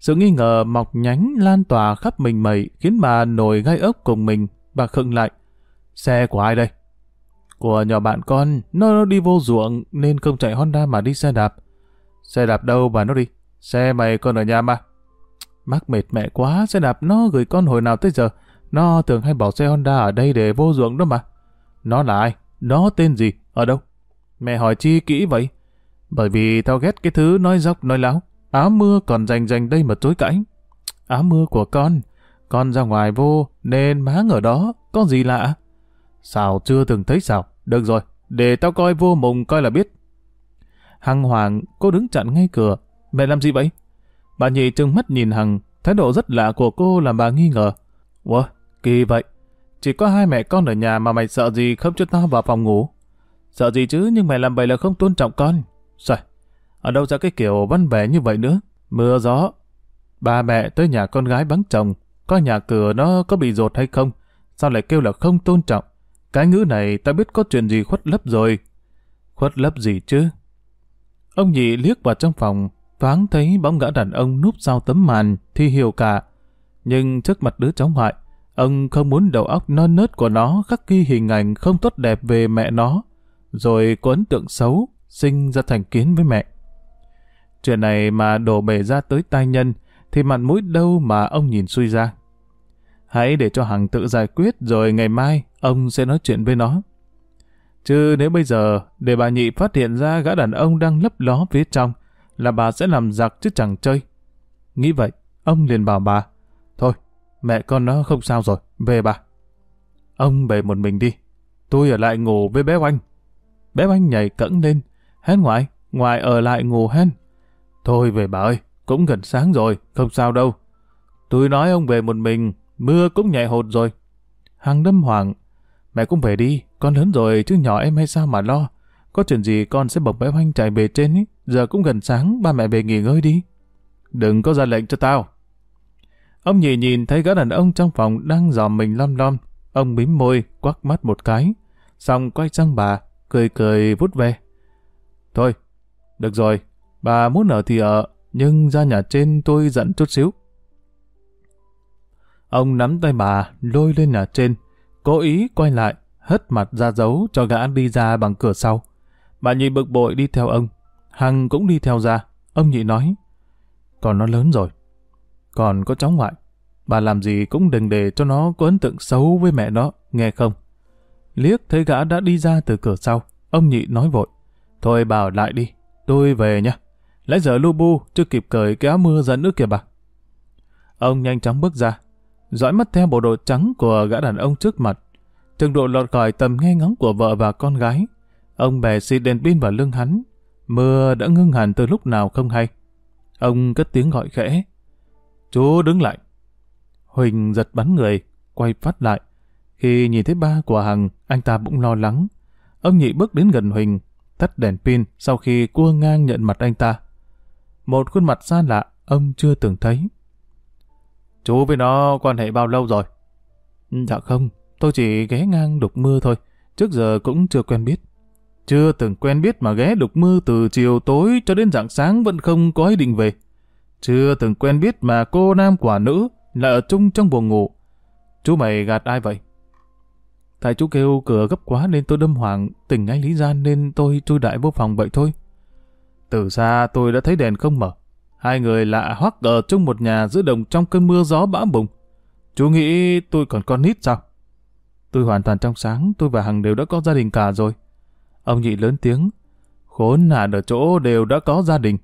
Sự nghi ngờ mọc nhánh lan tỏa khắp mình mẩy khiến bà nổi gai ốc cùng mình. Bà khựng lại. Xe của ai đây? Của nhỏ bạn con, nó đi vô ruộng nên không chạy Honda mà đi xe đạp. Xe đạp đâu mà nó đi? Xe mày còn ở nhà mà. Mắc mệt mẹ quá, xe đạp nó gửi con hồi nào tới giờ. Nó thường hay bỏ xe Honda ở đây để vô ruộng đó mà. Nó là ai? Nó tên gì? Ở đâu? Mẹ hỏi chi kỹ vậy? Bởi vì tao ghét cái thứ nói dốc nói láo. Áo mưa còn rành rành đây mà chối cãi. Áo mưa của con, con ra ngoài vô nên máng ở đó, có gì lạ? Sao chưa từng thấy sao? Được rồi, để tao coi vô mùng coi là biết. Hằng hoàng, cô đứng chặn ngay cửa. Mẹ làm gì vậy? Bà nhị trừng mắt nhìn Hằng, thái độ rất lạ của cô làm bà nghi ngờ. Ủa, kỳ vậy. Chỉ có hai mẹ con ở nhà mà mày sợ gì không cho tao vào phòng ngủ? Sợ gì chứ, nhưng mày làm vậy là không tôn trọng con. Rồi, ở đâu ra cái kiểu văn vẻ như vậy nữa? Mưa gió. Ba mẹ tới nhà con gái bắn chồng, coi nhà cửa nó có bị rột hay không? Sao lại kêu là không tôn trọng? Cái ngữ này ta biết có chuyện gì khuất lấp rồi. Khuất lấp gì chứ? Ông nhị liếc vào trong phòng, thoáng thấy bóng gã đàn ông núp sau tấm màn thì hiểu cả. Nhưng trước mặt đứa cháu ngoại, ông không muốn đầu óc non nớt của nó khắc ghi hình ảnh không tốt đẹp về mẹ nó, rồi có ấn tượng xấu, sinh ra thành kiến với mẹ. Chuyện này mà đổ bể ra tới tai nhân, thì mặt mũi đâu mà ông nhìn suy ra. Hãy để cho Hằng tự giải quyết rồi ngày mai ông sẽ nói chuyện với nó. Chứ nếu bây giờ để bà nhị phát hiện ra gã đàn ông đang lấp ló phía trong là bà sẽ làm giặc chứ chẳng chơi. Nghĩ vậy, ông liền bảo bà Thôi, mẹ con nó không sao rồi, về bà. Ông về một mình đi, tôi ở lại ngủ với bé Oanh. Bé Oanh nhảy cẫng lên, hét ngoại, ngoài ở lại ngủ hen. Thôi về bà ơi, cũng gần sáng rồi, không sao đâu. Tôi nói ông về một mình, mưa cũng nhẹ hột rồi. Hằng đâm hoàng, mẹ cũng về đi, con lớn rồi chứ nhỏ em hay sao mà lo. Có chuyện gì con sẽ bộc bé Oanh chạy về trên ý, giờ cũng gần sáng, ba mẹ về nghỉ ngơi đi. Đừng có ra lệnh cho tao. Ông nhì nhìn thấy gã đàn ông trong phòng đang dòm mình lom lom. Ông bím môi, quắc mắt một cái. Xong quay sang bà, cười cười vút về. Thôi, được rồi, bà muốn ở thì ở, nhưng ra nhà trên tôi dẫn chút xíu. Ông nắm tay bà, lôi lên nhà trên, cố ý quay lại, hất mặt ra dấu cho gã đi ra bằng cửa sau. Bà nhị bực bội đi theo ông, Hằng cũng đi theo ra. Ông nhị nói, còn nó lớn rồi, còn có cháu ngoại. Bà làm gì cũng đừng để cho nó có ấn tượng xấu với mẹ nó, nghe không? Liếc thấy gã đã đi ra từ cửa sau, ông nhị nói vội. Thôi bảo lại đi, tôi về nha. Lấy giờ lu bu, chưa kịp cởi cái áo mưa dẫn nước kìa bà. Ông nhanh chóng bước ra, dõi mắt theo bộ đồ trắng của gã đàn ông trước mặt. Từng độ lọt khỏi tầm nghe ngóng của vợ và con gái. Ông bè xịt đèn pin vào lưng hắn. Mưa đã ngưng hẳn từ lúc nào không hay. Ông cất tiếng gọi khẽ. Chú đứng lại. Huỳnh giật bắn người, quay phát lại. Khi nhìn thấy ba của Hằng, anh ta cũng lo lắng. Ông nhị bước đến gần Huỳnh, tắt đèn pin sau khi cua ngang nhận mặt anh ta. Một khuôn mặt xa lạ, ông chưa từng thấy. Chú với nó quan hệ bao lâu rồi? Dạ không, tôi chỉ ghé ngang đục mưa thôi, trước giờ cũng chưa quen biết. Chưa từng quen biết mà ghé đục mưa từ chiều tối cho đến rạng sáng vẫn không có ý định về. Chưa từng quen biết mà cô nam quả nữ là ở chung trong buồng ngủ. Chú mày gạt ai vậy? Tại chú kêu cửa gấp quá nên tôi đâm hoàng, tỉnh ngay lý gian nên tôi chui đại vô phòng vậy thôi. Từ xa tôi đã thấy đèn không mở. Hai người lạ hoắc ở chung một nhà giữa đồng trong cơn mưa gió bão bùng. Chú nghĩ tôi còn con nít sao? Tôi hoàn toàn trong sáng, tôi và Hằng đều đã có gia đình cả rồi. Ông nhị lớn tiếng, khốn nạn ở chỗ đều đã có gia đình.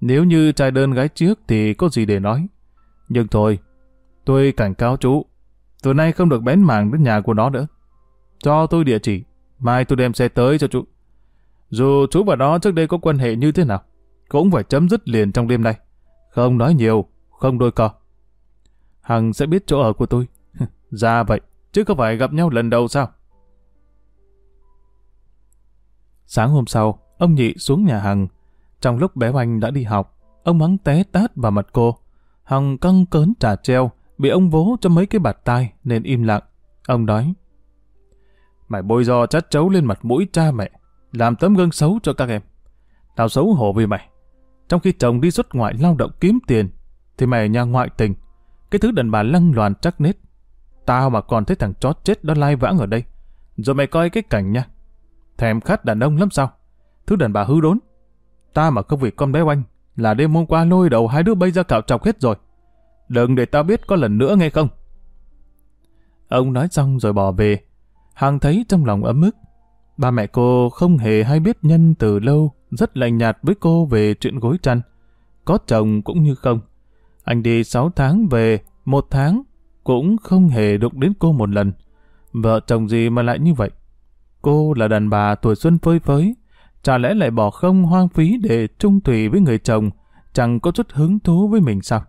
Nếu như trai đơn gái trước thì có gì để nói. Nhưng thôi, tôi cảnh cáo chú, từ nay không được bén mảng đến nhà của nó nữa. Cho tôi địa chỉ, mai tôi đem xe tới cho chú. Dù chú và nó trước đây có quan hệ như thế nào, cũng phải chấm dứt liền trong đêm nay. Không nói nhiều, không đôi co. Hằng sẽ biết chỗ ở của tôi. Ra <laughs> dạ vậy, chứ không phải gặp nhau lần đầu sao? Sáng hôm sau, ông nhị xuống nhà Hằng. Trong lúc bé Oanh đã đi học, ông mắng té tát vào mặt cô. Hằng căng cớn trả treo, bị ông vố cho mấy cái bạt tai nên im lặng. Ông nói, Mày bôi do chát chấu lên mặt mũi cha mẹ, làm tấm gương xấu cho các em. Tao xấu hổ vì mày. Trong khi chồng đi xuất ngoại lao động kiếm tiền, thì mày ở nhà ngoại tình. Cái thứ đàn bà lăng loàn chắc nết. Tao mà còn thấy thằng chó chết đó lai vãng ở đây. Rồi mày coi cái cảnh nha. Thèm khát đàn ông lắm sao? Thứ đàn bà hư đốn. Ta mà không vì con bé oanh, là đêm hôm qua lôi đầu hai đứa bay ra cạo chọc hết rồi. Đừng để tao biết có lần nữa nghe không? Ông nói xong rồi bỏ về. hàng thấy trong lòng ấm ức. Ba mẹ cô không hề hay biết nhân từ lâu rất lạnh nhạt với cô về chuyện gối chăn. Có chồng cũng như không. Anh đi 6 tháng về, một tháng, cũng không hề đụng đến cô một lần. Vợ chồng gì mà lại như vậy? Cô là đàn bà tuổi xuân phơi phới, chả lẽ lại bỏ không hoang phí để trung thủy với người chồng, chẳng có chút hứng thú với mình sao?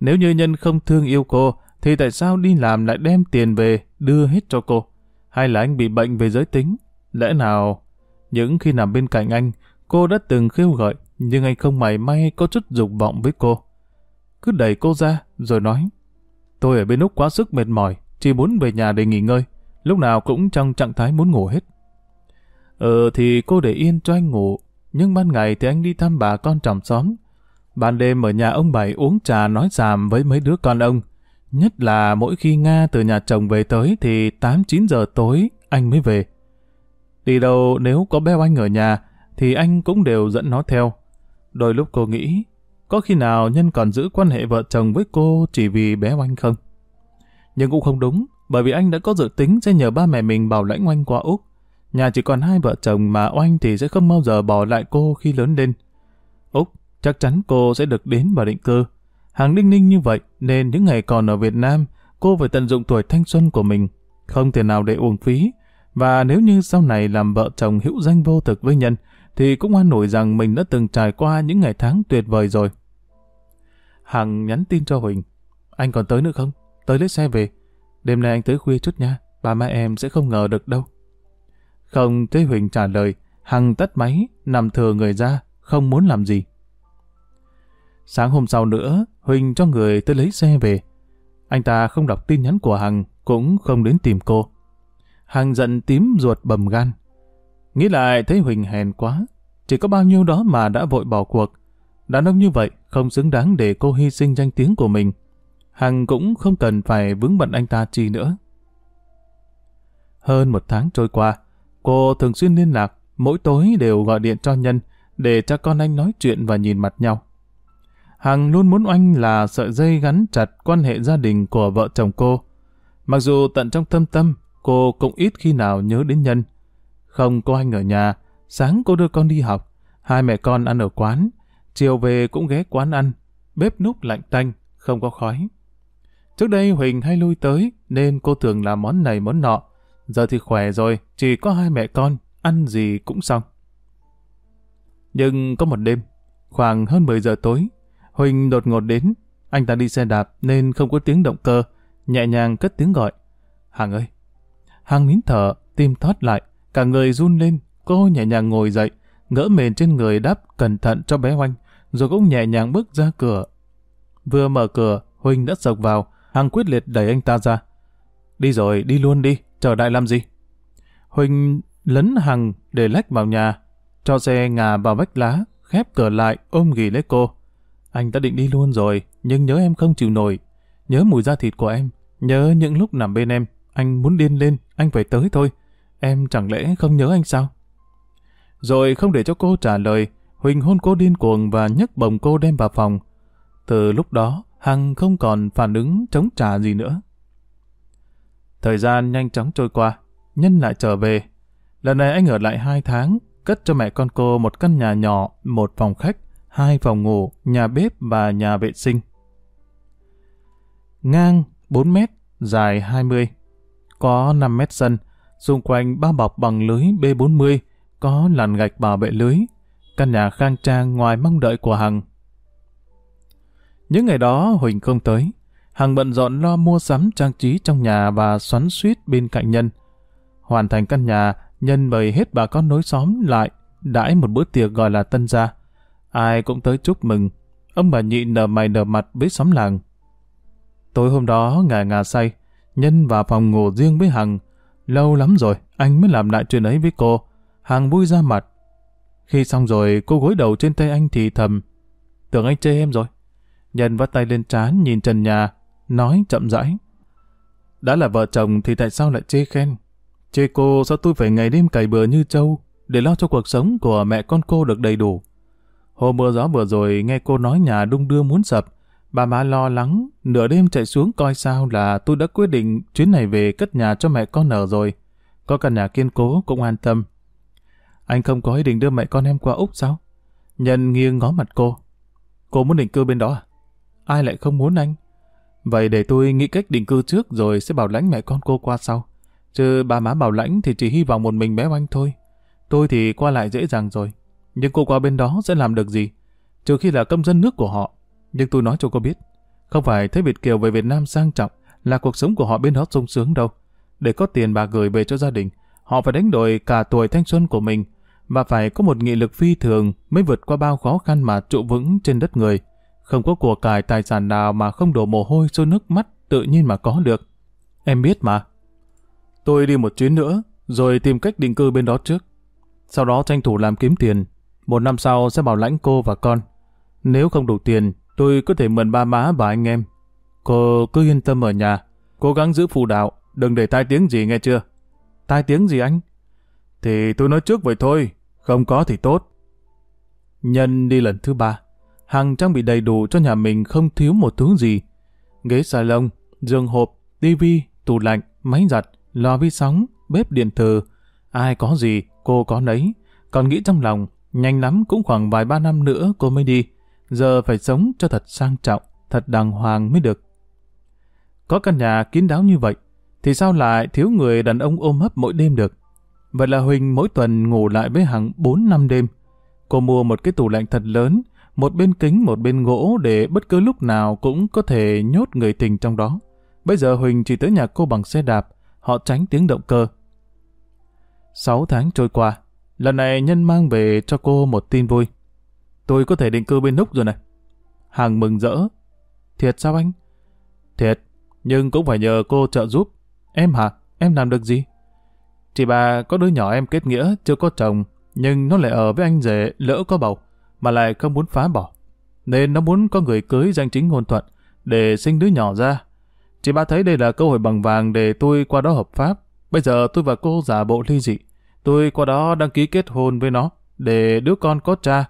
Nếu như nhân không thương yêu cô, thì tại sao đi làm lại đem tiền về đưa hết cho cô? Hay là anh bị bệnh về giới tính? Lẽ nào những khi nằm bên cạnh anh, cô đã từng khiêu gợi, nhưng anh không mảy may có chút dục vọng với cô. Cứ đẩy cô ra, rồi nói, tôi ở bên Úc quá sức mệt mỏi, chỉ muốn về nhà để nghỉ ngơi, lúc nào cũng trong trạng thái muốn ngủ hết. ờ thì cô để yên cho anh ngủ, nhưng ban ngày thì anh đi thăm bà con tròm xóm. Ban đêm ở nhà ông Bảy uống trà nói giảm với mấy đứa con ông. Nhất là mỗi khi Nga từ nhà chồng về tới thì 8-9 giờ tối anh mới về. Đi đâu nếu có béo anh ở nhà thì anh cũng đều dẫn nó theo. Đôi lúc cô nghĩ có khi nào Nhân còn giữ quan hệ vợ chồng với cô chỉ vì bé oanh không? Nhưng cũng không đúng, bởi vì anh đã có dự tính sẽ nhờ ba mẹ mình bảo lãnh oanh qua Úc. Nhà chỉ còn hai vợ chồng mà oanh thì sẽ không bao giờ bỏ lại cô khi lớn lên. Úc, chắc chắn cô sẽ được đến và định cư. Hàng đinh ninh như vậy nên những ngày còn ở Việt Nam, cô phải tận dụng tuổi thanh xuân của mình, không thể nào để uổng phí. Và nếu như sau này làm vợ chồng hữu danh vô thực với nhân, thì cũng an nổi rằng mình đã từng trải qua những ngày tháng tuyệt vời rồi. Hằng nhắn tin cho Huỳnh. Anh còn tới nữa không? Tới lấy xe về. Đêm nay anh tới khuya chút nha. Ba mẹ em sẽ không ngờ được đâu. Không thấy Huỳnh trả lời. Hằng tắt máy, nằm thừa người ra, không muốn làm gì. Sáng hôm sau nữa, Huỳnh cho người tới lấy xe về. Anh ta không đọc tin nhắn của Hằng, cũng không đến tìm cô. Hằng giận tím ruột bầm gan. Nghĩ lại thấy Huỳnh hèn quá, chỉ có bao nhiêu đó mà đã vội bỏ cuộc. Đàn ông như vậy không xứng đáng để cô hy sinh danh tiếng của mình. Hằng cũng không cần phải vướng bận anh ta chi nữa. Hơn một tháng trôi qua, cô thường xuyên liên lạc, mỗi tối đều gọi điện cho Nhân để cho con anh nói chuyện và nhìn mặt nhau. Hằng luôn muốn oanh là sợi dây gắn chặt quan hệ gia đình của vợ chồng cô. Mặc dù tận trong tâm tâm, cô cũng ít khi nào nhớ đến Nhân. Không có anh ở nhà, sáng cô đưa con đi học, hai mẹ con ăn ở quán, chiều về cũng ghé quán ăn, bếp núc lạnh tanh, không có khói. Trước đây Huỳnh hay lui tới, nên cô thường làm món này món nọ. Giờ thì khỏe rồi, chỉ có hai mẹ con, ăn gì cũng xong. Nhưng có một đêm, khoảng hơn 10 giờ tối, Huỳnh đột ngột đến. Anh ta đi xe đạp nên không có tiếng động cơ, nhẹ nhàng cất tiếng gọi. Hằng ơi! Hằng nín thở, tim thoát lại, cả người run lên, cô nhẹ nhàng ngồi dậy, ngỡ mền trên người đáp cẩn thận cho bé Oanh, rồi cũng nhẹ nhàng bước ra cửa. Vừa mở cửa, Huỳnh đã sộc vào, Hằng quyết liệt đẩy anh ta ra. Đi rồi, đi luôn đi, chờ đại làm gì? Huỳnh lấn Hằng để lách vào nhà, cho xe ngà vào vách lá, khép cửa lại, ôm ghì lấy cô. Anh đã định đi luôn rồi, nhưng nhớ em không chịu nổi. Nhớ mùi da thịt của em, nhớ những lúc nằm bên em. Anh muốn điên lên, anh phải tới thôi. Em chẳng lẽ không nhớ anh sao? Rồi không để cho cô trả lời, Huỳnh hôn cô điên cuồng và nhấc bồng cô đem vào phòng. Từ lúc đó, Hằng không còn phản ứng chống trả gì nữa. Thời gian nhanh chóng trôi qua, Nhân lại trở về. Lần này anh ở lại hai tháng, cất cho mẹ con cô một căn nhà nhỏ, một phòng khách, hai phòng ngủ, nhà bếp và nhà vệ sinh. Ngang 4 mét, dài 20. Có 5 mét sân, xung quanh bao bọc bằng lưới B40, có làn gạch bảo vệ lưới. Căn nhà khang trang ngoài mong đợi của Hằng. Những ngày đó Huỳnh không tới. Hằng bận rộn lo mua sắm trang trí trong nhà và xoắn suýt bên cạnh Nhân. Hoàn thành căn nhà, Nhân mời hết bà con nối xóm lại, đãi một bữa tiệc gọi là tân gia. Ai cũng tới chúc mừng. Ông bà nhị nở mày nở mặt với xóm làng. Tối hôm đó ngà ngà say, Nhân vào phòng ngủ riêng với Hằng. Lâu lắm rồi, anh mới làm lại chuyện ấy với cô. Hằng vui ra mặt. Khi xong rồi, cô gối đầu trên tay anh thì thầm. Tưởng anh chê em rồi. Nhân vắt tay lên trán nhìn trần nhà, nói chậm rãi. Đã là vợ chồng thì tại sao lại chê khen? Chê cô sao tôi phải ngày đêm cày bừa như trâu để lo cho cuộc sống của mẹ con cô được đầy đủ. Hôm mưa gió vừa rồi nghe cô nói nhà đung đưa muốn sập, bà má lo lắng, nửa đêm chạy xuống coi sao là tôi đã quyết định chuyến này về cất nhà cho mẹ con ở rồi. Có căn nhà kiên cố cũng an tâm. Anh không có ý định đưa mẹ con em qua Úc sao? Nhân nghiêng ngó mặt cô. Cô muốn định cư bên đó à? Ai lại không muốn anh? Vậy để tôi nghĩ cách định cư trước rồi sẽ bảo lãnh mẹ con cô qua sau. Chứ bà má bảo lãnh thì chỉ hy vọng một mình bé anh thôi. Tôi thì qua lại dễ dàng rồi. Nhưng cô qua bên đó sẽ làm được gì? Trừ khi là công dân nước của họ. Nhưng tôi nói cho cô biết. Không phải thấy Việt Kiều về Việt Nam sang trọng là cuộc sống của họ bên đó sung sướng đâu. Để có tiền bà gửi về cho gia đình, họ phải đánh đổi cả tuổi thanh xuân của mình và phải có một nghị lực phi thường mới vượt qua bao khó khăn mà trụ vững trên đất người. Không có của cải tài sản nào mà không đổ mồ hôi sôi nước mắt tự nhiên mà có được. Em biết mà. Tôi đi một chuyến nữa, rồi tìm cách định cư bên đó trước. Sau đó tranh thủ làm kiếm tiền. Một năm sau sẽ bảo lãnh cô và con. Nếu không đủ tiền, tôi có thể mượn ba má và anh em. Cô cứ yên tâm ở nhà, cố gắng giữ phù đạo, đừng để tai tiếng gì nghe chưa. Tai tiếng gì anh? Thì tôi nói trước vậy thôi, không có thì tốt. Nhân đi lần thứ ba, Hằng trang bị đầy đủ cho nhà mình không thiếu một thứ gì. Ghế salon, giường hộp, tivi, tủ lạnh, máy giặt, lò vi sóng, bếp điện thờ. Ai có gì, cô có nấy. Còn nghĩ trong lòng, nhanh lắm cũng khoảng vài ba năm nữa cô mới đi. Giờ phải sống cho thật sang trọng, thật đàng hoàng mới được. Có căn nhà kín đáo như vậy, thì sao lại thiếu người đàn ông ôm hấp mỗi đêm được? Vậy là Huỳnh mỗi tuần ngủ lại với hàng 4 năm đêm. Cô mua một cái tủ lạnh thật lớn, một bên kính một bên gỗ để bất cứ lúc nào cũng có thể nhốt người tình trong đó. Bây giờ Huỳnh chỉ tới nhà cô bằng xe đạp, họ tránh tiếng động cơ. Sáu tháng trôi qua, lần này Nhân mang về cho cô một tin vui. Tôi có thể định cư bên Úc rồi này. Hằng mừng rỡ. Thiệt sao anh? Thiệt, nhưng cũng phải nhờ cô trợ giúp. Em hả? Em làm được gì? Chị bà có đứa nhỏ em kết nghĩa, chưa có chồng, nhưng nó lại ở với anh rể lỡ có bầu, mà lại không muốn phá bỏ. Nên nó muốn có người cưới danh chính ngôn thuận, để sinh đứa nhỏ ra. Chị bà thấy đây là cơ hội bằng vàng để tôi qua đó hợp pháp. Bây giờ tôi và cô giả bộ ly dị. Tôi qua đó đăng ký kết hôn với nó, để đứa con có cha,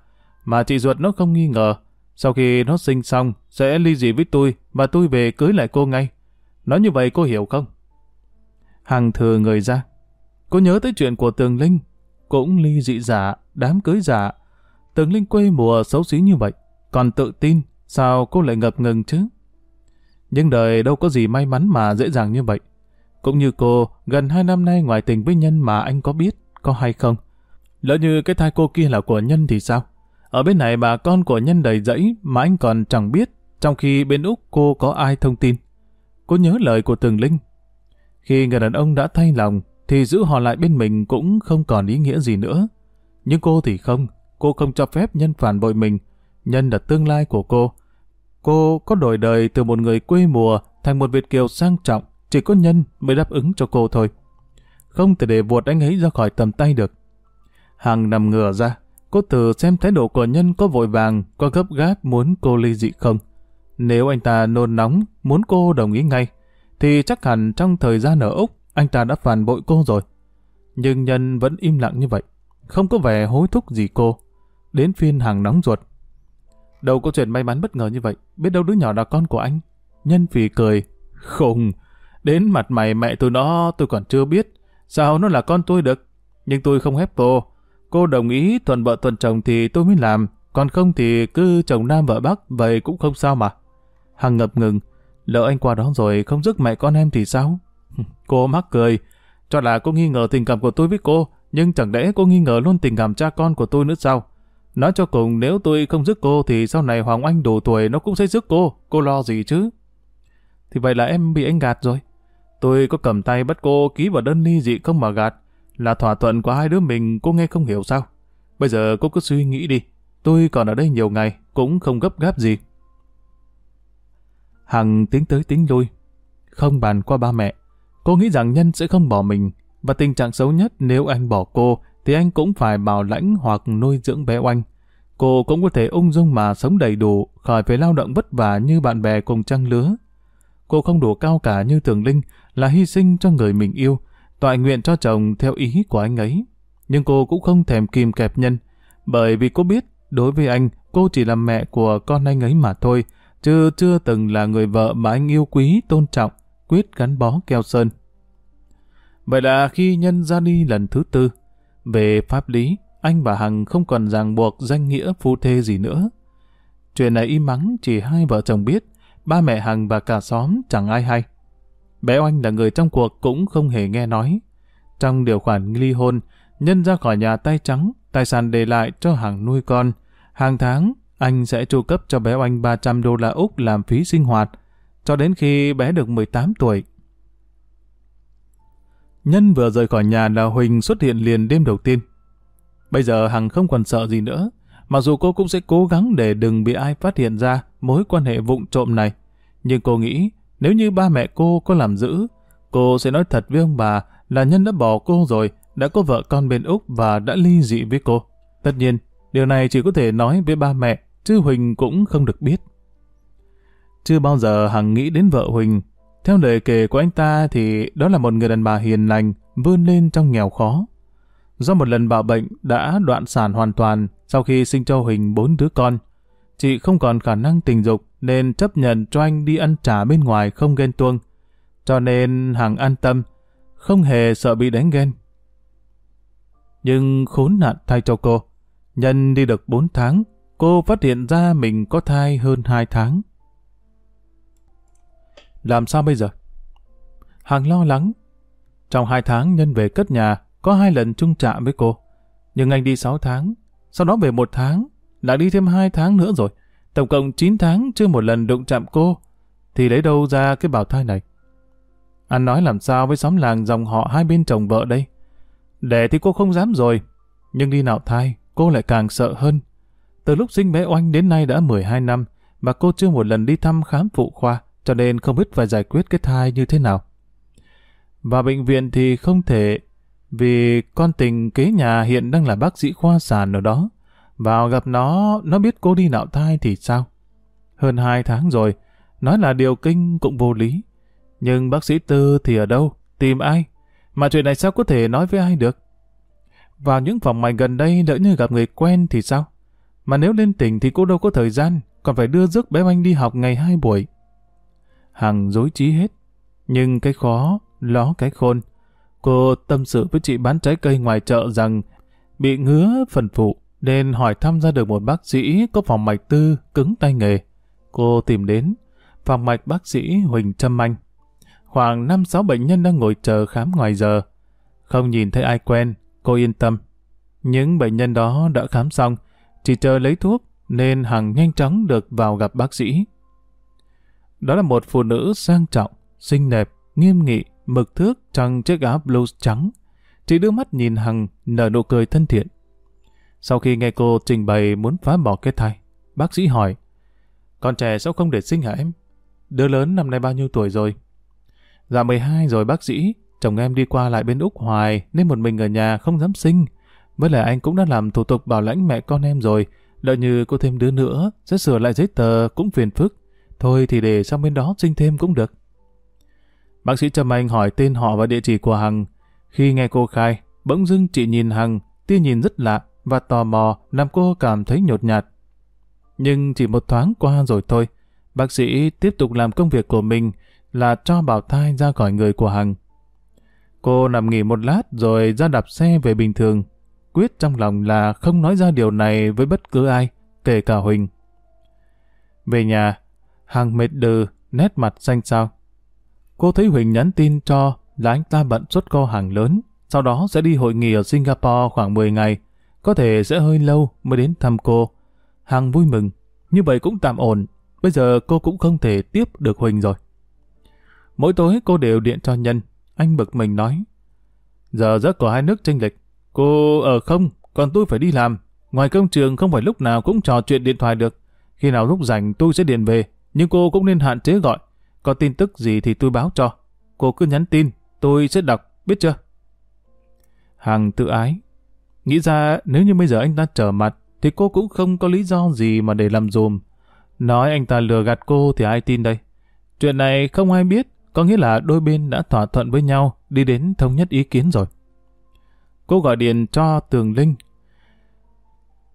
mà chị ruột nó không nghi ngờ. Sau khi nó sinh xong, sẽ ly dị với tôi, và tôi về cưới lại cô ngay. Nói như vậy cô hiểu không? Hằng thừa người ra. Cô nhớ tới chuyện của Tường Linh. Cũng ly dị giả, đám cưới giả. Tường Linh quê mùa xấu xí như vậy. Còn tự tin, sao cô lại ngập ngừng chứ? Nhưng đời đâu có gì may mắn mà dễ dàng như vậy. Cũng như cô, gần hai năm nay ngoài tình với Nhân mà anh có biết, có hay không? Lỡ như cái thai cô kia là của Nhân thì sao? Ở bên này bà con của Nhân đầy dẫy mà anh còn chẳng biết, trong khi bên Úc cô có ai thông tin. Cô nhớ lời của Tường Linh. Khi người đàn ông đã thay lòng, thì giữ họ lại bên mình cũng không còn ý nghĩa gì nữa. Nhưng cô thì không, cô không cho phép nhân phản bội mình. Nhân là tương lai của cô. Cô có đổi đời từ một người quê mùa thành một Việt Kiều sang trọng, chỉ có nhân mới đáp ứng cho cô thôi. Không thể để vuột anh ấy ra khỏi tầm tay được. Hằng nằm ngửa ra, cô thử xem thái độ của nhân có vội vàng, có gấp gáp muốn cô ly dị không. Nếu anh ta nôn nóng, muốn cô đồng ý ngay, thì chắc hẳn trong thời gian ở Úc, anh ta đã phản bội cô rồi. Nhưng Nhân vẫn im lặng như vậy, không có vẻ hối thúc gì cô. Đến phiên hàng nóng ruột. Đâu có chuyện may mắn bất ngờ như vậy, biết đâu đứa nhỏ là con của anh. Nhân phì cười, khùng, đến mặt mày mẹ tôi nó tôi còn chưa biết, sao nó là con tôi được. Nhưng tôi không hép cô, cô đồng ý thuận vợ thuận chồng thì tôi mới làm, còn không thì cứ chồng nam vợ bắc, vậy cũng không sao mà. Hằng ngập ngừng, lỡ anh qua đó rồi không giúp mẹ con em thì sao? <laughs> Cô mắc cười, cho là cô nghi ngờ tình cảm của tôi với cô, nhưng chẳng lẽ cô nghi ngờ luôn tình cảm cha con của tôi nữa sao? Nói cho cùng nếu tôi không giúp cô thì sau này Hoàng Anh đủ tuổi nó cũng sẽ giúp cô, cô lo gì chứ? Thì vậy là em bị anh gạt rồi. Tôi có cầm tay bắt cô ký vào đơn ly dị không mà gạt. Là thỏa thuận của hai đứa mình cô nghe không hiểu sao? Bây giờ cô cứ suy nghĩ đi. Tôi còn ở đây nhiều ngày, cũng không gấp gáp gì. Hằng tiến tới tính lui. Không bàn qua ba mẹ. Cô nghĩ rằng Nhân sẽ không bỏ mình, và tình trạng xấu nhất nếu anh bỏ cô, thì anh cũng phải bảo lãnh hoặc nuôi dưỡng bé oanh. Cô cũng có thể ung dung mà sống đầy đủ, khỏi phải lao động vất vả như bạn bè cùng trang lứa. Cô không đủ cao cả như Thường Linh là hy sinh cho người mình yêu, toại nguyện cho chồng theo ý của anh ấy. Nhưng cô cũng không thèm kìm kẹp nhân, bởi vì cô biết đối với anh cô chỉ là mẹ của con anh ấy mà thôi, chứ chưa từng là người vợ mà anh yêu quý, tôn trọng, quyết gắn bó keo sơn. Vậy là khi nhân ra đi lần thứ tư, về pháp lý, anh và Hằng không còn ràng buộc danh nghĩa phu thê gì nữa. Chuyện này im mắng chỉ hai vợ chồng biết, ba mẹ Hằng và cả xóm chẳng ai hay. Bé Oanh là người trong cuộc cũng không hề nghe nói. Trong điều khoản ly hôn, nhân ra khỏi nhà tay trắng, tài sản để lại cho hàng nuôi con. Hàng tháng, anh sẽ tru cấp cho bé Oanh 300 đô la Úc làm phí sinh hoạt, cho đến khi bé được 18 tuổi. Nhân vừa rời khỏi nhà là Huỳnh xuất hiện liền đêm đầu tiên. Bây giờ Hằng không còn sợ gì nữa, mặc dù cô cũng sẽ cố gắng để đừng bị ai phát hiện ra mối quan hệ vụng trộm này. Nhưng cô nghĩ, nếu như ba mẹ cô có làm giữ, cô sẽ nói thật với ông bà là Nhân đã bỏ cô rồi, đã có vợ con bên Úc và đã ly dị với cô. Tất nhiên, điều này chỉ có thể nói với ba mẹ, chứ Huỳnh cũng không được biết. Chưa bao giờ Hằng nghĩ đến vợ Huỳnh. Theo lời kể của anh ta thì đó là một người đàn bà hiền lành, vươn lên trong nghèo khó. Do một lần bạo bệnh đã đoạn sản hoàn toàn sau khi sinh cho Huỳnh bốn đứa con. Chị không còn khả năng tình dục nên chấp nhận cho anh đi ăn trả bên ngoài không ghen tuông. Cho nên Hằng an tâm, không hề sợ bị đánh ghen. Nhưng khốn nạn thay cho cô. Nhân đi được 4 tháng, cô phát hiện ra mình có thai hơn 2 tháng. Làm sao bây giờ? Hằng lo lắng. Trong 2 tháng Nhân về cất nhà, có hai lần chung trạm với cô. Nhưng anh đi 6 tháng, sau đó về một tháng, lại đi thêm 2 tháng nữa rồi. Tổng cộng 9 tháng chưa một lần đụng chạm cô, thì lấy đâu ra cái bào thai này? Anh nói làm sao với xóm làng dòng họ hai bên chồng vợ đây? Đẻ thì cô không dám rồi, nhưng đi nạo thai, cô lại càng sợ hơn. Từ lúc sinh bé Oanh đến nay đã 12 năm, mà cô chưa một lần đi thăm khám phụ khoa, cho nên không biết phải giải quyết cái thai như thế nào. Và bệnh viện thì không thể, vì con tình kế nhà hiện đang là bác sĩ khoa sản ở đó. Vào gặp nó, nó biết cô đi nạo thai thì sao? Hơn hai tháng rồi, nói là điều kinh cũng vô lý. Nhưng bác sĩ Tư thì ở đâu? Tìm ai? Mà chuyện này sao có thể nói với ai được? Vào những phòng mạch gần đây lỡ như gặp người quen thì sao? Mà nếu lên tỉnh thì cô đâu có thời gian, còn phải đưa rước bé anh đi học ngày hai buổi. Hằng dối trí hết. Nhưng cái khó, ló cái khôn. Cô tâm sự với chị bán trái cây ngoài chợ rằng bị ngứa phần phụ, nên hỏi thăm ra được một bác sĩ có phòng mạch tư cứng tay nghề. Cô tìm đến phòng mạch bác sĩ Huỳnh Trâm Anh. Khoảng 5-6 bệnh nhân đang ngồi chờ khám ngoài giờ. Không nhìn thấy ai quen, cô yên tâm. Những bệnh nhân đó đã khám xong, chỉ chờ lấy thuốc nên Hằng nhanh chóng được vào gặp bác sĩ. Đó là một phụ nữ sang trọng, xinh đẹp, nghiêm nghị, mực thước trong chiếc áo blues trắng. Chị đưa mắt nhìn Hằng, nở nụ cười thân thiện. Sau khi nghe cô trình bày muốn phá bỏ cái thai, bác sĩ hỏi, con trẻ sao không để sinh hả em? Đứa lớn năm nay bao nhiêu tuổi rồi? Dạ 12 rồi bác sĩ, chồng em đi qua lại bên Úc hoài nên một mình ở nhà không dám sinh. Với lại anh cũng đã làm thủ tục bảo lãnh mẹ con em rồi, đợi như cô thêm đứa nữa, sẽ sửa lại giấy tờ cũng phiền phức. Thôi thì để sang bên đó sinh thêm cũng được. Bác sĩ Trâm Anh hỏi tên họ và địa chỉ của Hằng. Khi nghe cô khai, bỗng dưng chị nhìn Hằng, tia nhìn rất lạ và tò mò làm cô cảm thấy nhột nhạt. Nhưng chỉ một thoáng qua rồi thôi, bác sĩ tiếp tục làm công việc của mình là cho bảo thai ra khỏi người của Hằng. Cô nằm nghỉ một lát rồi ra đạp xe về bình thường, quyết trong lòng là không nói ra điều này với bất cứ ai, kể cả Huỳnh. Về nhà, Hằng mệt đừ, nét mặt xanh xao. Cô thấy Huỳnh nhắn tin cho là anh ta bận xuất kho hàng lớn, sau đó sẽ đi hội nghị ở Singapore khoảng 10 ngày, có thể sẽ hơi lâu mới đến thăm cô. Hằng vui mừng, như vậy cũng tạm ổn, bây giờ cô cũng không thể tiếp được Huỳnh rồi. Mỗi tối cô đều điện cho Nhân, anh bực mình nói. Giờ giấc của hai nước tranh lệch, cô ở không, còn tôi phải đi làm. Ngoài công trường không phải lúc nào cũng trò chuyện điện thoại được. Khi nào lúc rảnh tôi sẽ điện về, nhưng cô cũng nên hạn chế gọi. Có tin tức gì thì tôi báo cho. Cô cứ nhắn tin, tôi sẽ đọc, biết chưa? Hằng tự ái. Nghĩ ra nếu như bây giờ anh ta trở mặt, thì cô cũng không có lý do gì mà để làm dùm. Nói anh ta lừa gạt cô thì ai tin đây? Chuyện này không ai biết, có nghĩa là đôi bên đã thỏa thuận với nhau, đi đến thống nhất ý kiến rồi. Cô gọi điện cho Tường Linh.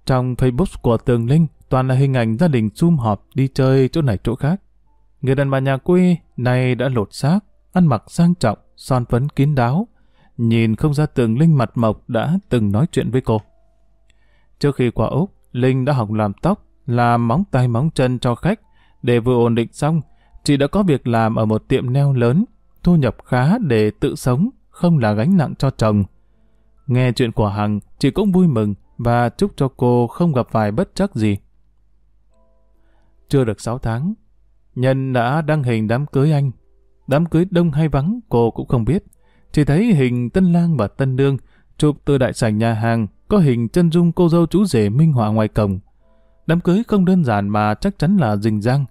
Trong Facebook của Tường Linh toàn là hình ảnh gia đình sum họp đi chơi chỗ này chỗ khác. Người đàn bà nhà quê này đã lột xác, ăn mặc sang trọng, son phấn kín đáo. Nhìn không ra Tường Linh mặt mộc đã từng nói chuyện với cô. Trước khi qua Úc, Linh đã học làm tóc, làm móng tay móng chân cho khách. Để vừa ổn định xong, chị đã có việc làm ở một tiệm neo lớn, thu nhập khá để tự sống, không là gánh nặng cho chồng. Nghe chuyện của Hằng, chị cũng vui mừng và chúc cho cô không gặp phải bất chắc gì. Chưa được 6 tháng, Nhân đã đăng hình đám cưới anh. Đám cưới đông hay vắng cô cũng không biết. Chỉ thấy hình tân lang và tân nương chụp từ đại sảnh nhà hàng có hình chân dung cô dâu chú rể minh họa ngoài cổng. Đám cưới không đơn giản mà chắc chắn là rình rang.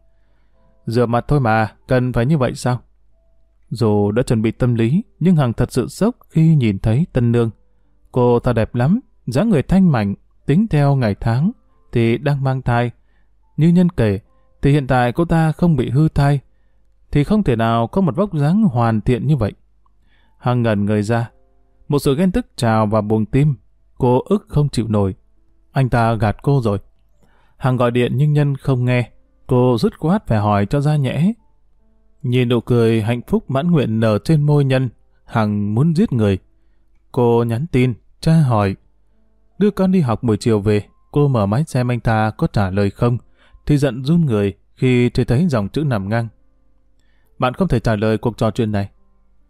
Rửa mặt thôi mà, cần phải như vậy sao? Dù đã chuẩn bị tâm lý, nhưng Hằng thật sự sốc khi nhìn thấy tân nương. Cô ta đẹp lắm, dáng người thanh mảnh, tính theo ngày tháng, thì đang mang thai. Như nhân kể, thì hiện tại cô ta không bị hư thai, thì không thể nào có một vóc dáng hoàn thiện như vậy. Hằng ngẩn người ra, một sự ghen tức trào và buồng tim, cô ức không chịu nổi. Anh ta gạt cô rồi. Hằng gọi điện nhưng nhân không nghe, cô rứt quát phải hỏi cho ra nhẽ. Nhìn nụ cười hạnh phúc mãn nguyện nở trên môi nhân, Hằng muốn giết người. Cô nhắn tin, tra hỏi. Đưa con đi học buổi chiều về, cô mở máy xem anh ta có trả lời không, thì giận run người khi thấy thấy dòng chữ nằm ngang. Bạn không thể trả lời cuộc trò chuyện này.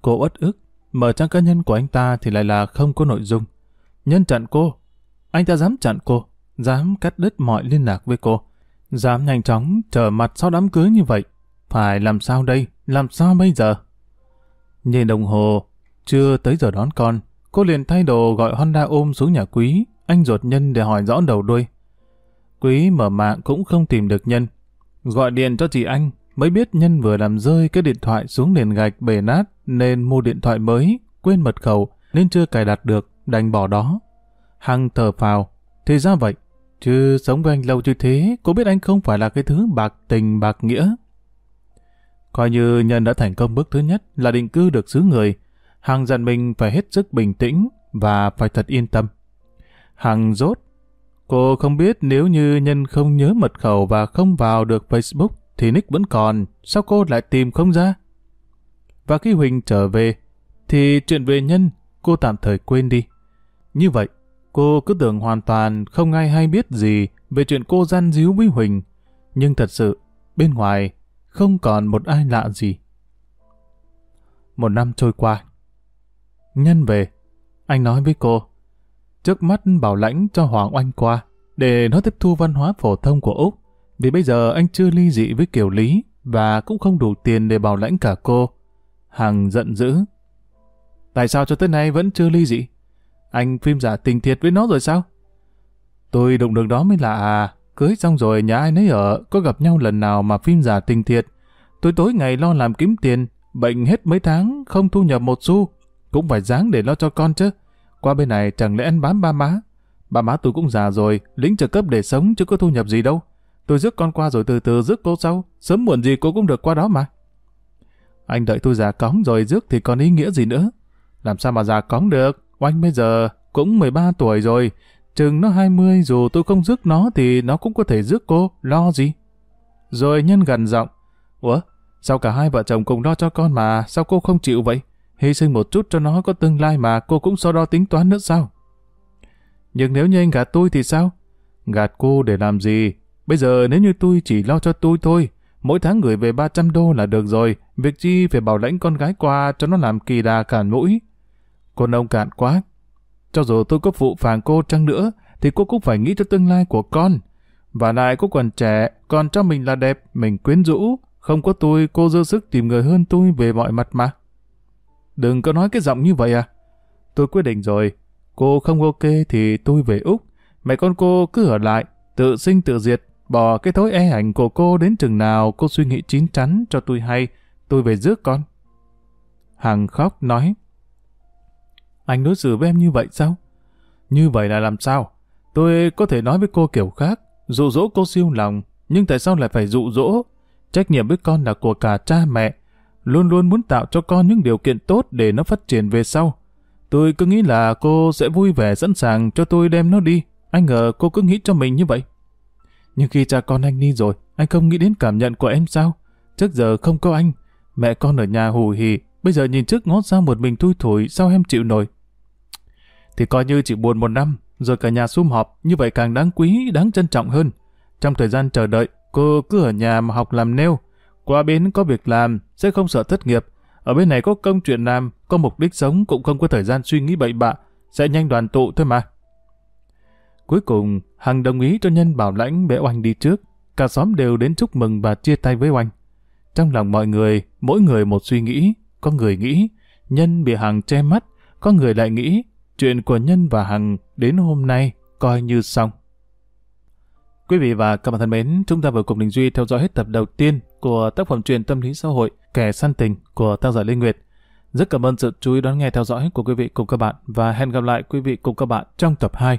Cô uất ức, mở trang cá nhân của anh ta thì lại là không có nội dung. Nhân chặn cô. Anh ta dám chặn cô, dám cắt đứt mọi liên lạc với cô, dám nhanh chóng trở mặt sau đám cưới như vậy. Phải làm sao đây? Làm sao bây giờ? Nhìn đồng hồ, chưa tới giờ đón con, cô liền thay đồ gọi Honda ôm xuống nhà quý, anh ruột nhân để hỏi rõ đầu đuôi. Quý mở mạng cũng không tìm được nhân. Gọi điện cho chị anh, mới biết nhân vừa làm rơi cái điện thoại xuống nền gạch bể nát nên mua điện thoại mới, quên mật khẩu nên chưa cài đặt được, đành bỏ đó. Hằng thở phào, thì ra vậy, chứ sống với anh lâu như thế, cô biết anh không phải là cái thứ bạc tình bạc nghĩa. Coi như nhân đã thành công bước thứ nhất là định cư được xứ người, Hằng dặn mình phải hết sức bình tĩnh và phải thật yên tâm. Hằng rốt Cô không biết nếu như nhân không nhớ mật khẩu và không vào được Facebook thì nick vẫn còn, sao cô lại tìm không ra? Và khi Huỳnh trở về, thì chuyện về nhân cô tạm thời quên đi. Như vậy, cô cứ tưởng hoàn toàn không ai hay biết gì về chuyện cô gian díu với Huỳnh. Nhưng thật sự, bên ngoài không còn một ai lạ gì. Một năm trôi qua. Nhân về, anh nói với cô, trước mắt bảo lãnh cho Hoàng Oanh qua, để nó tiếp thu văn hóa phổ thông của Úc, vì bây giờ anh chưa ly dị với Kiều Lý, và cũng không đủ tiền để bảo lãnh cả cô. Hằng giận dữ. Tại sao cho tới nay vẫn chưa ly dị? Anh phim giả tình thiệt với nó rồi sao? Tôi đụng được đó mới lạ à. Cưới xong rồi nhà ai nấy ở, có gặp nhau lần nào mà phim giả tình thiệt. Tôi tối ngày lo làm kiếm tiền, bệnh hết mấy tháng, không thu nhập một xu. Cũng phải dáng để lo cho con chứ. Qua bên này chẳng lẽ ăn bám ba má. Ba má tôi cũng già rồi, lính trợ cấp để sống chứ có thu nhập gì đâu. Tôi rước con qua rồi từ từ rước cô sau, sớm muộn gì cô cũng được qua đó mà. Anh đợi tôi già cóng rồi rước thì còn ý nghĩa gì nữa. Làm sao mà già cóng được, oanh bây giờ cũng 13 tuổi rồi, chừng nó 20 dù tôi không rước nó thì nó cũng có thể rước cô, lo gì. Rồi nhân gần giọng, Ủa, sao cả hai vợ chồng cùng lo cho con mà, sao cô không chịu vậy? Hy sinh một chút cho nó có tương lai mà cô cũng so đo tính toán nữa sao? Nhưng nếu như anh gạt tôi thì sao? Gạt cô để làm gì? Bây giờ nếu như tôi chỉ lo cho tôi thôi, mỗi tháng gửi về 300 đô là được rồi, việc chi phải bảo lãnh con gái qua cho nó làm kỳ đà cản mũi. Con ông cạn quá. Cho dù tôi có phụ phàng cô chăng nữa, thì cô cũng phải nghĩ cho tương lai của con. Và lại cô còn trẻ, còn cho mình là đẹp, mình quyến rũ. Không có tôi, cô dư sức tìm người hơn tôi về mọi mặt mà. Đừng có nói cái giọng như vậy à. Tôi quyết định rồi, cô không ok thì tôi về Úc. Mẹ con cô cứ ở lại, tự sinh tự diệt, bỏ cái thói e ảnh của cô đến chừng nào cô suy nghĩ chín chắn cho tôi hay, tôi về rước con. Hằng khóc nói, anh đối xử với em như vậy sao? Như vậy là làm sao? Tôi có thể nói với cô kiểu khác, dụ dỗ cô siêu lòng, nhưng tại sao lại phải dụ dỗ? Trách nhiệm với con là của cả cha mẹ, luôn luôn muốn tạo cho con những điều kiện tốt để nó phát triển về sau. Tôi cứ nghĩ là cô sẽ vui vẻ sẵn sàng cho tôi đem nó đi. Anh ngờ cô cứ nghĩ cho mình như vậy. Nhưng khi cha con anh đi rồi, anh không nghĩ đến cảm nhận của em sao? Trước giờ không có anh, mẹ con ở nhà hù hì, bây giờ nhìn trước ngó ra một mình thui thủi, sao em chịu nổi? Thì coi như chỉ buồn một năm, rồi cả nhà sum họp, như vậy càng đáng quý, đáng trân trọng hơn. Trong thời gian chờ đợi, cô cứ ở nhà mà học làm nêu. Qua bên có việc làm, sẽ không sợ thất nghiệp. Ở bên này có công chuyện làm, có mục đích sống cũng không có thời gian suy nghĩ bậy bạ, sẽ nhanh đoàn tụ thôi mà. Cuối cùng, Hằng đồng ý cho Nhân bảo lãnh bế Oanh đi trước. Cả xóm đều đến chúc mừng và chia tay với Oanh. Trong lòng mọi người, mỗi người một suy nghĩ. Có người nghĩ, Nhân bị Hằng che mắt. Có người lại nghĩ, chuyện của Nhân và Hằng đến hôm nay coi như xong. Quý vị và các bạn thân mến, chúng ta vừa cùng Đình Duy theo dõi hết tập đầu tiên của tác phẩm truyền tâm lý xã hội Kẻ săn tình của tác giả Lê Nguyệt. Rất cảm ơn sự chú ý đón nghe theo dõi của quý vị cùng các bạn và hẹn gặp lại quý vị cùng các bạn trong tập 2.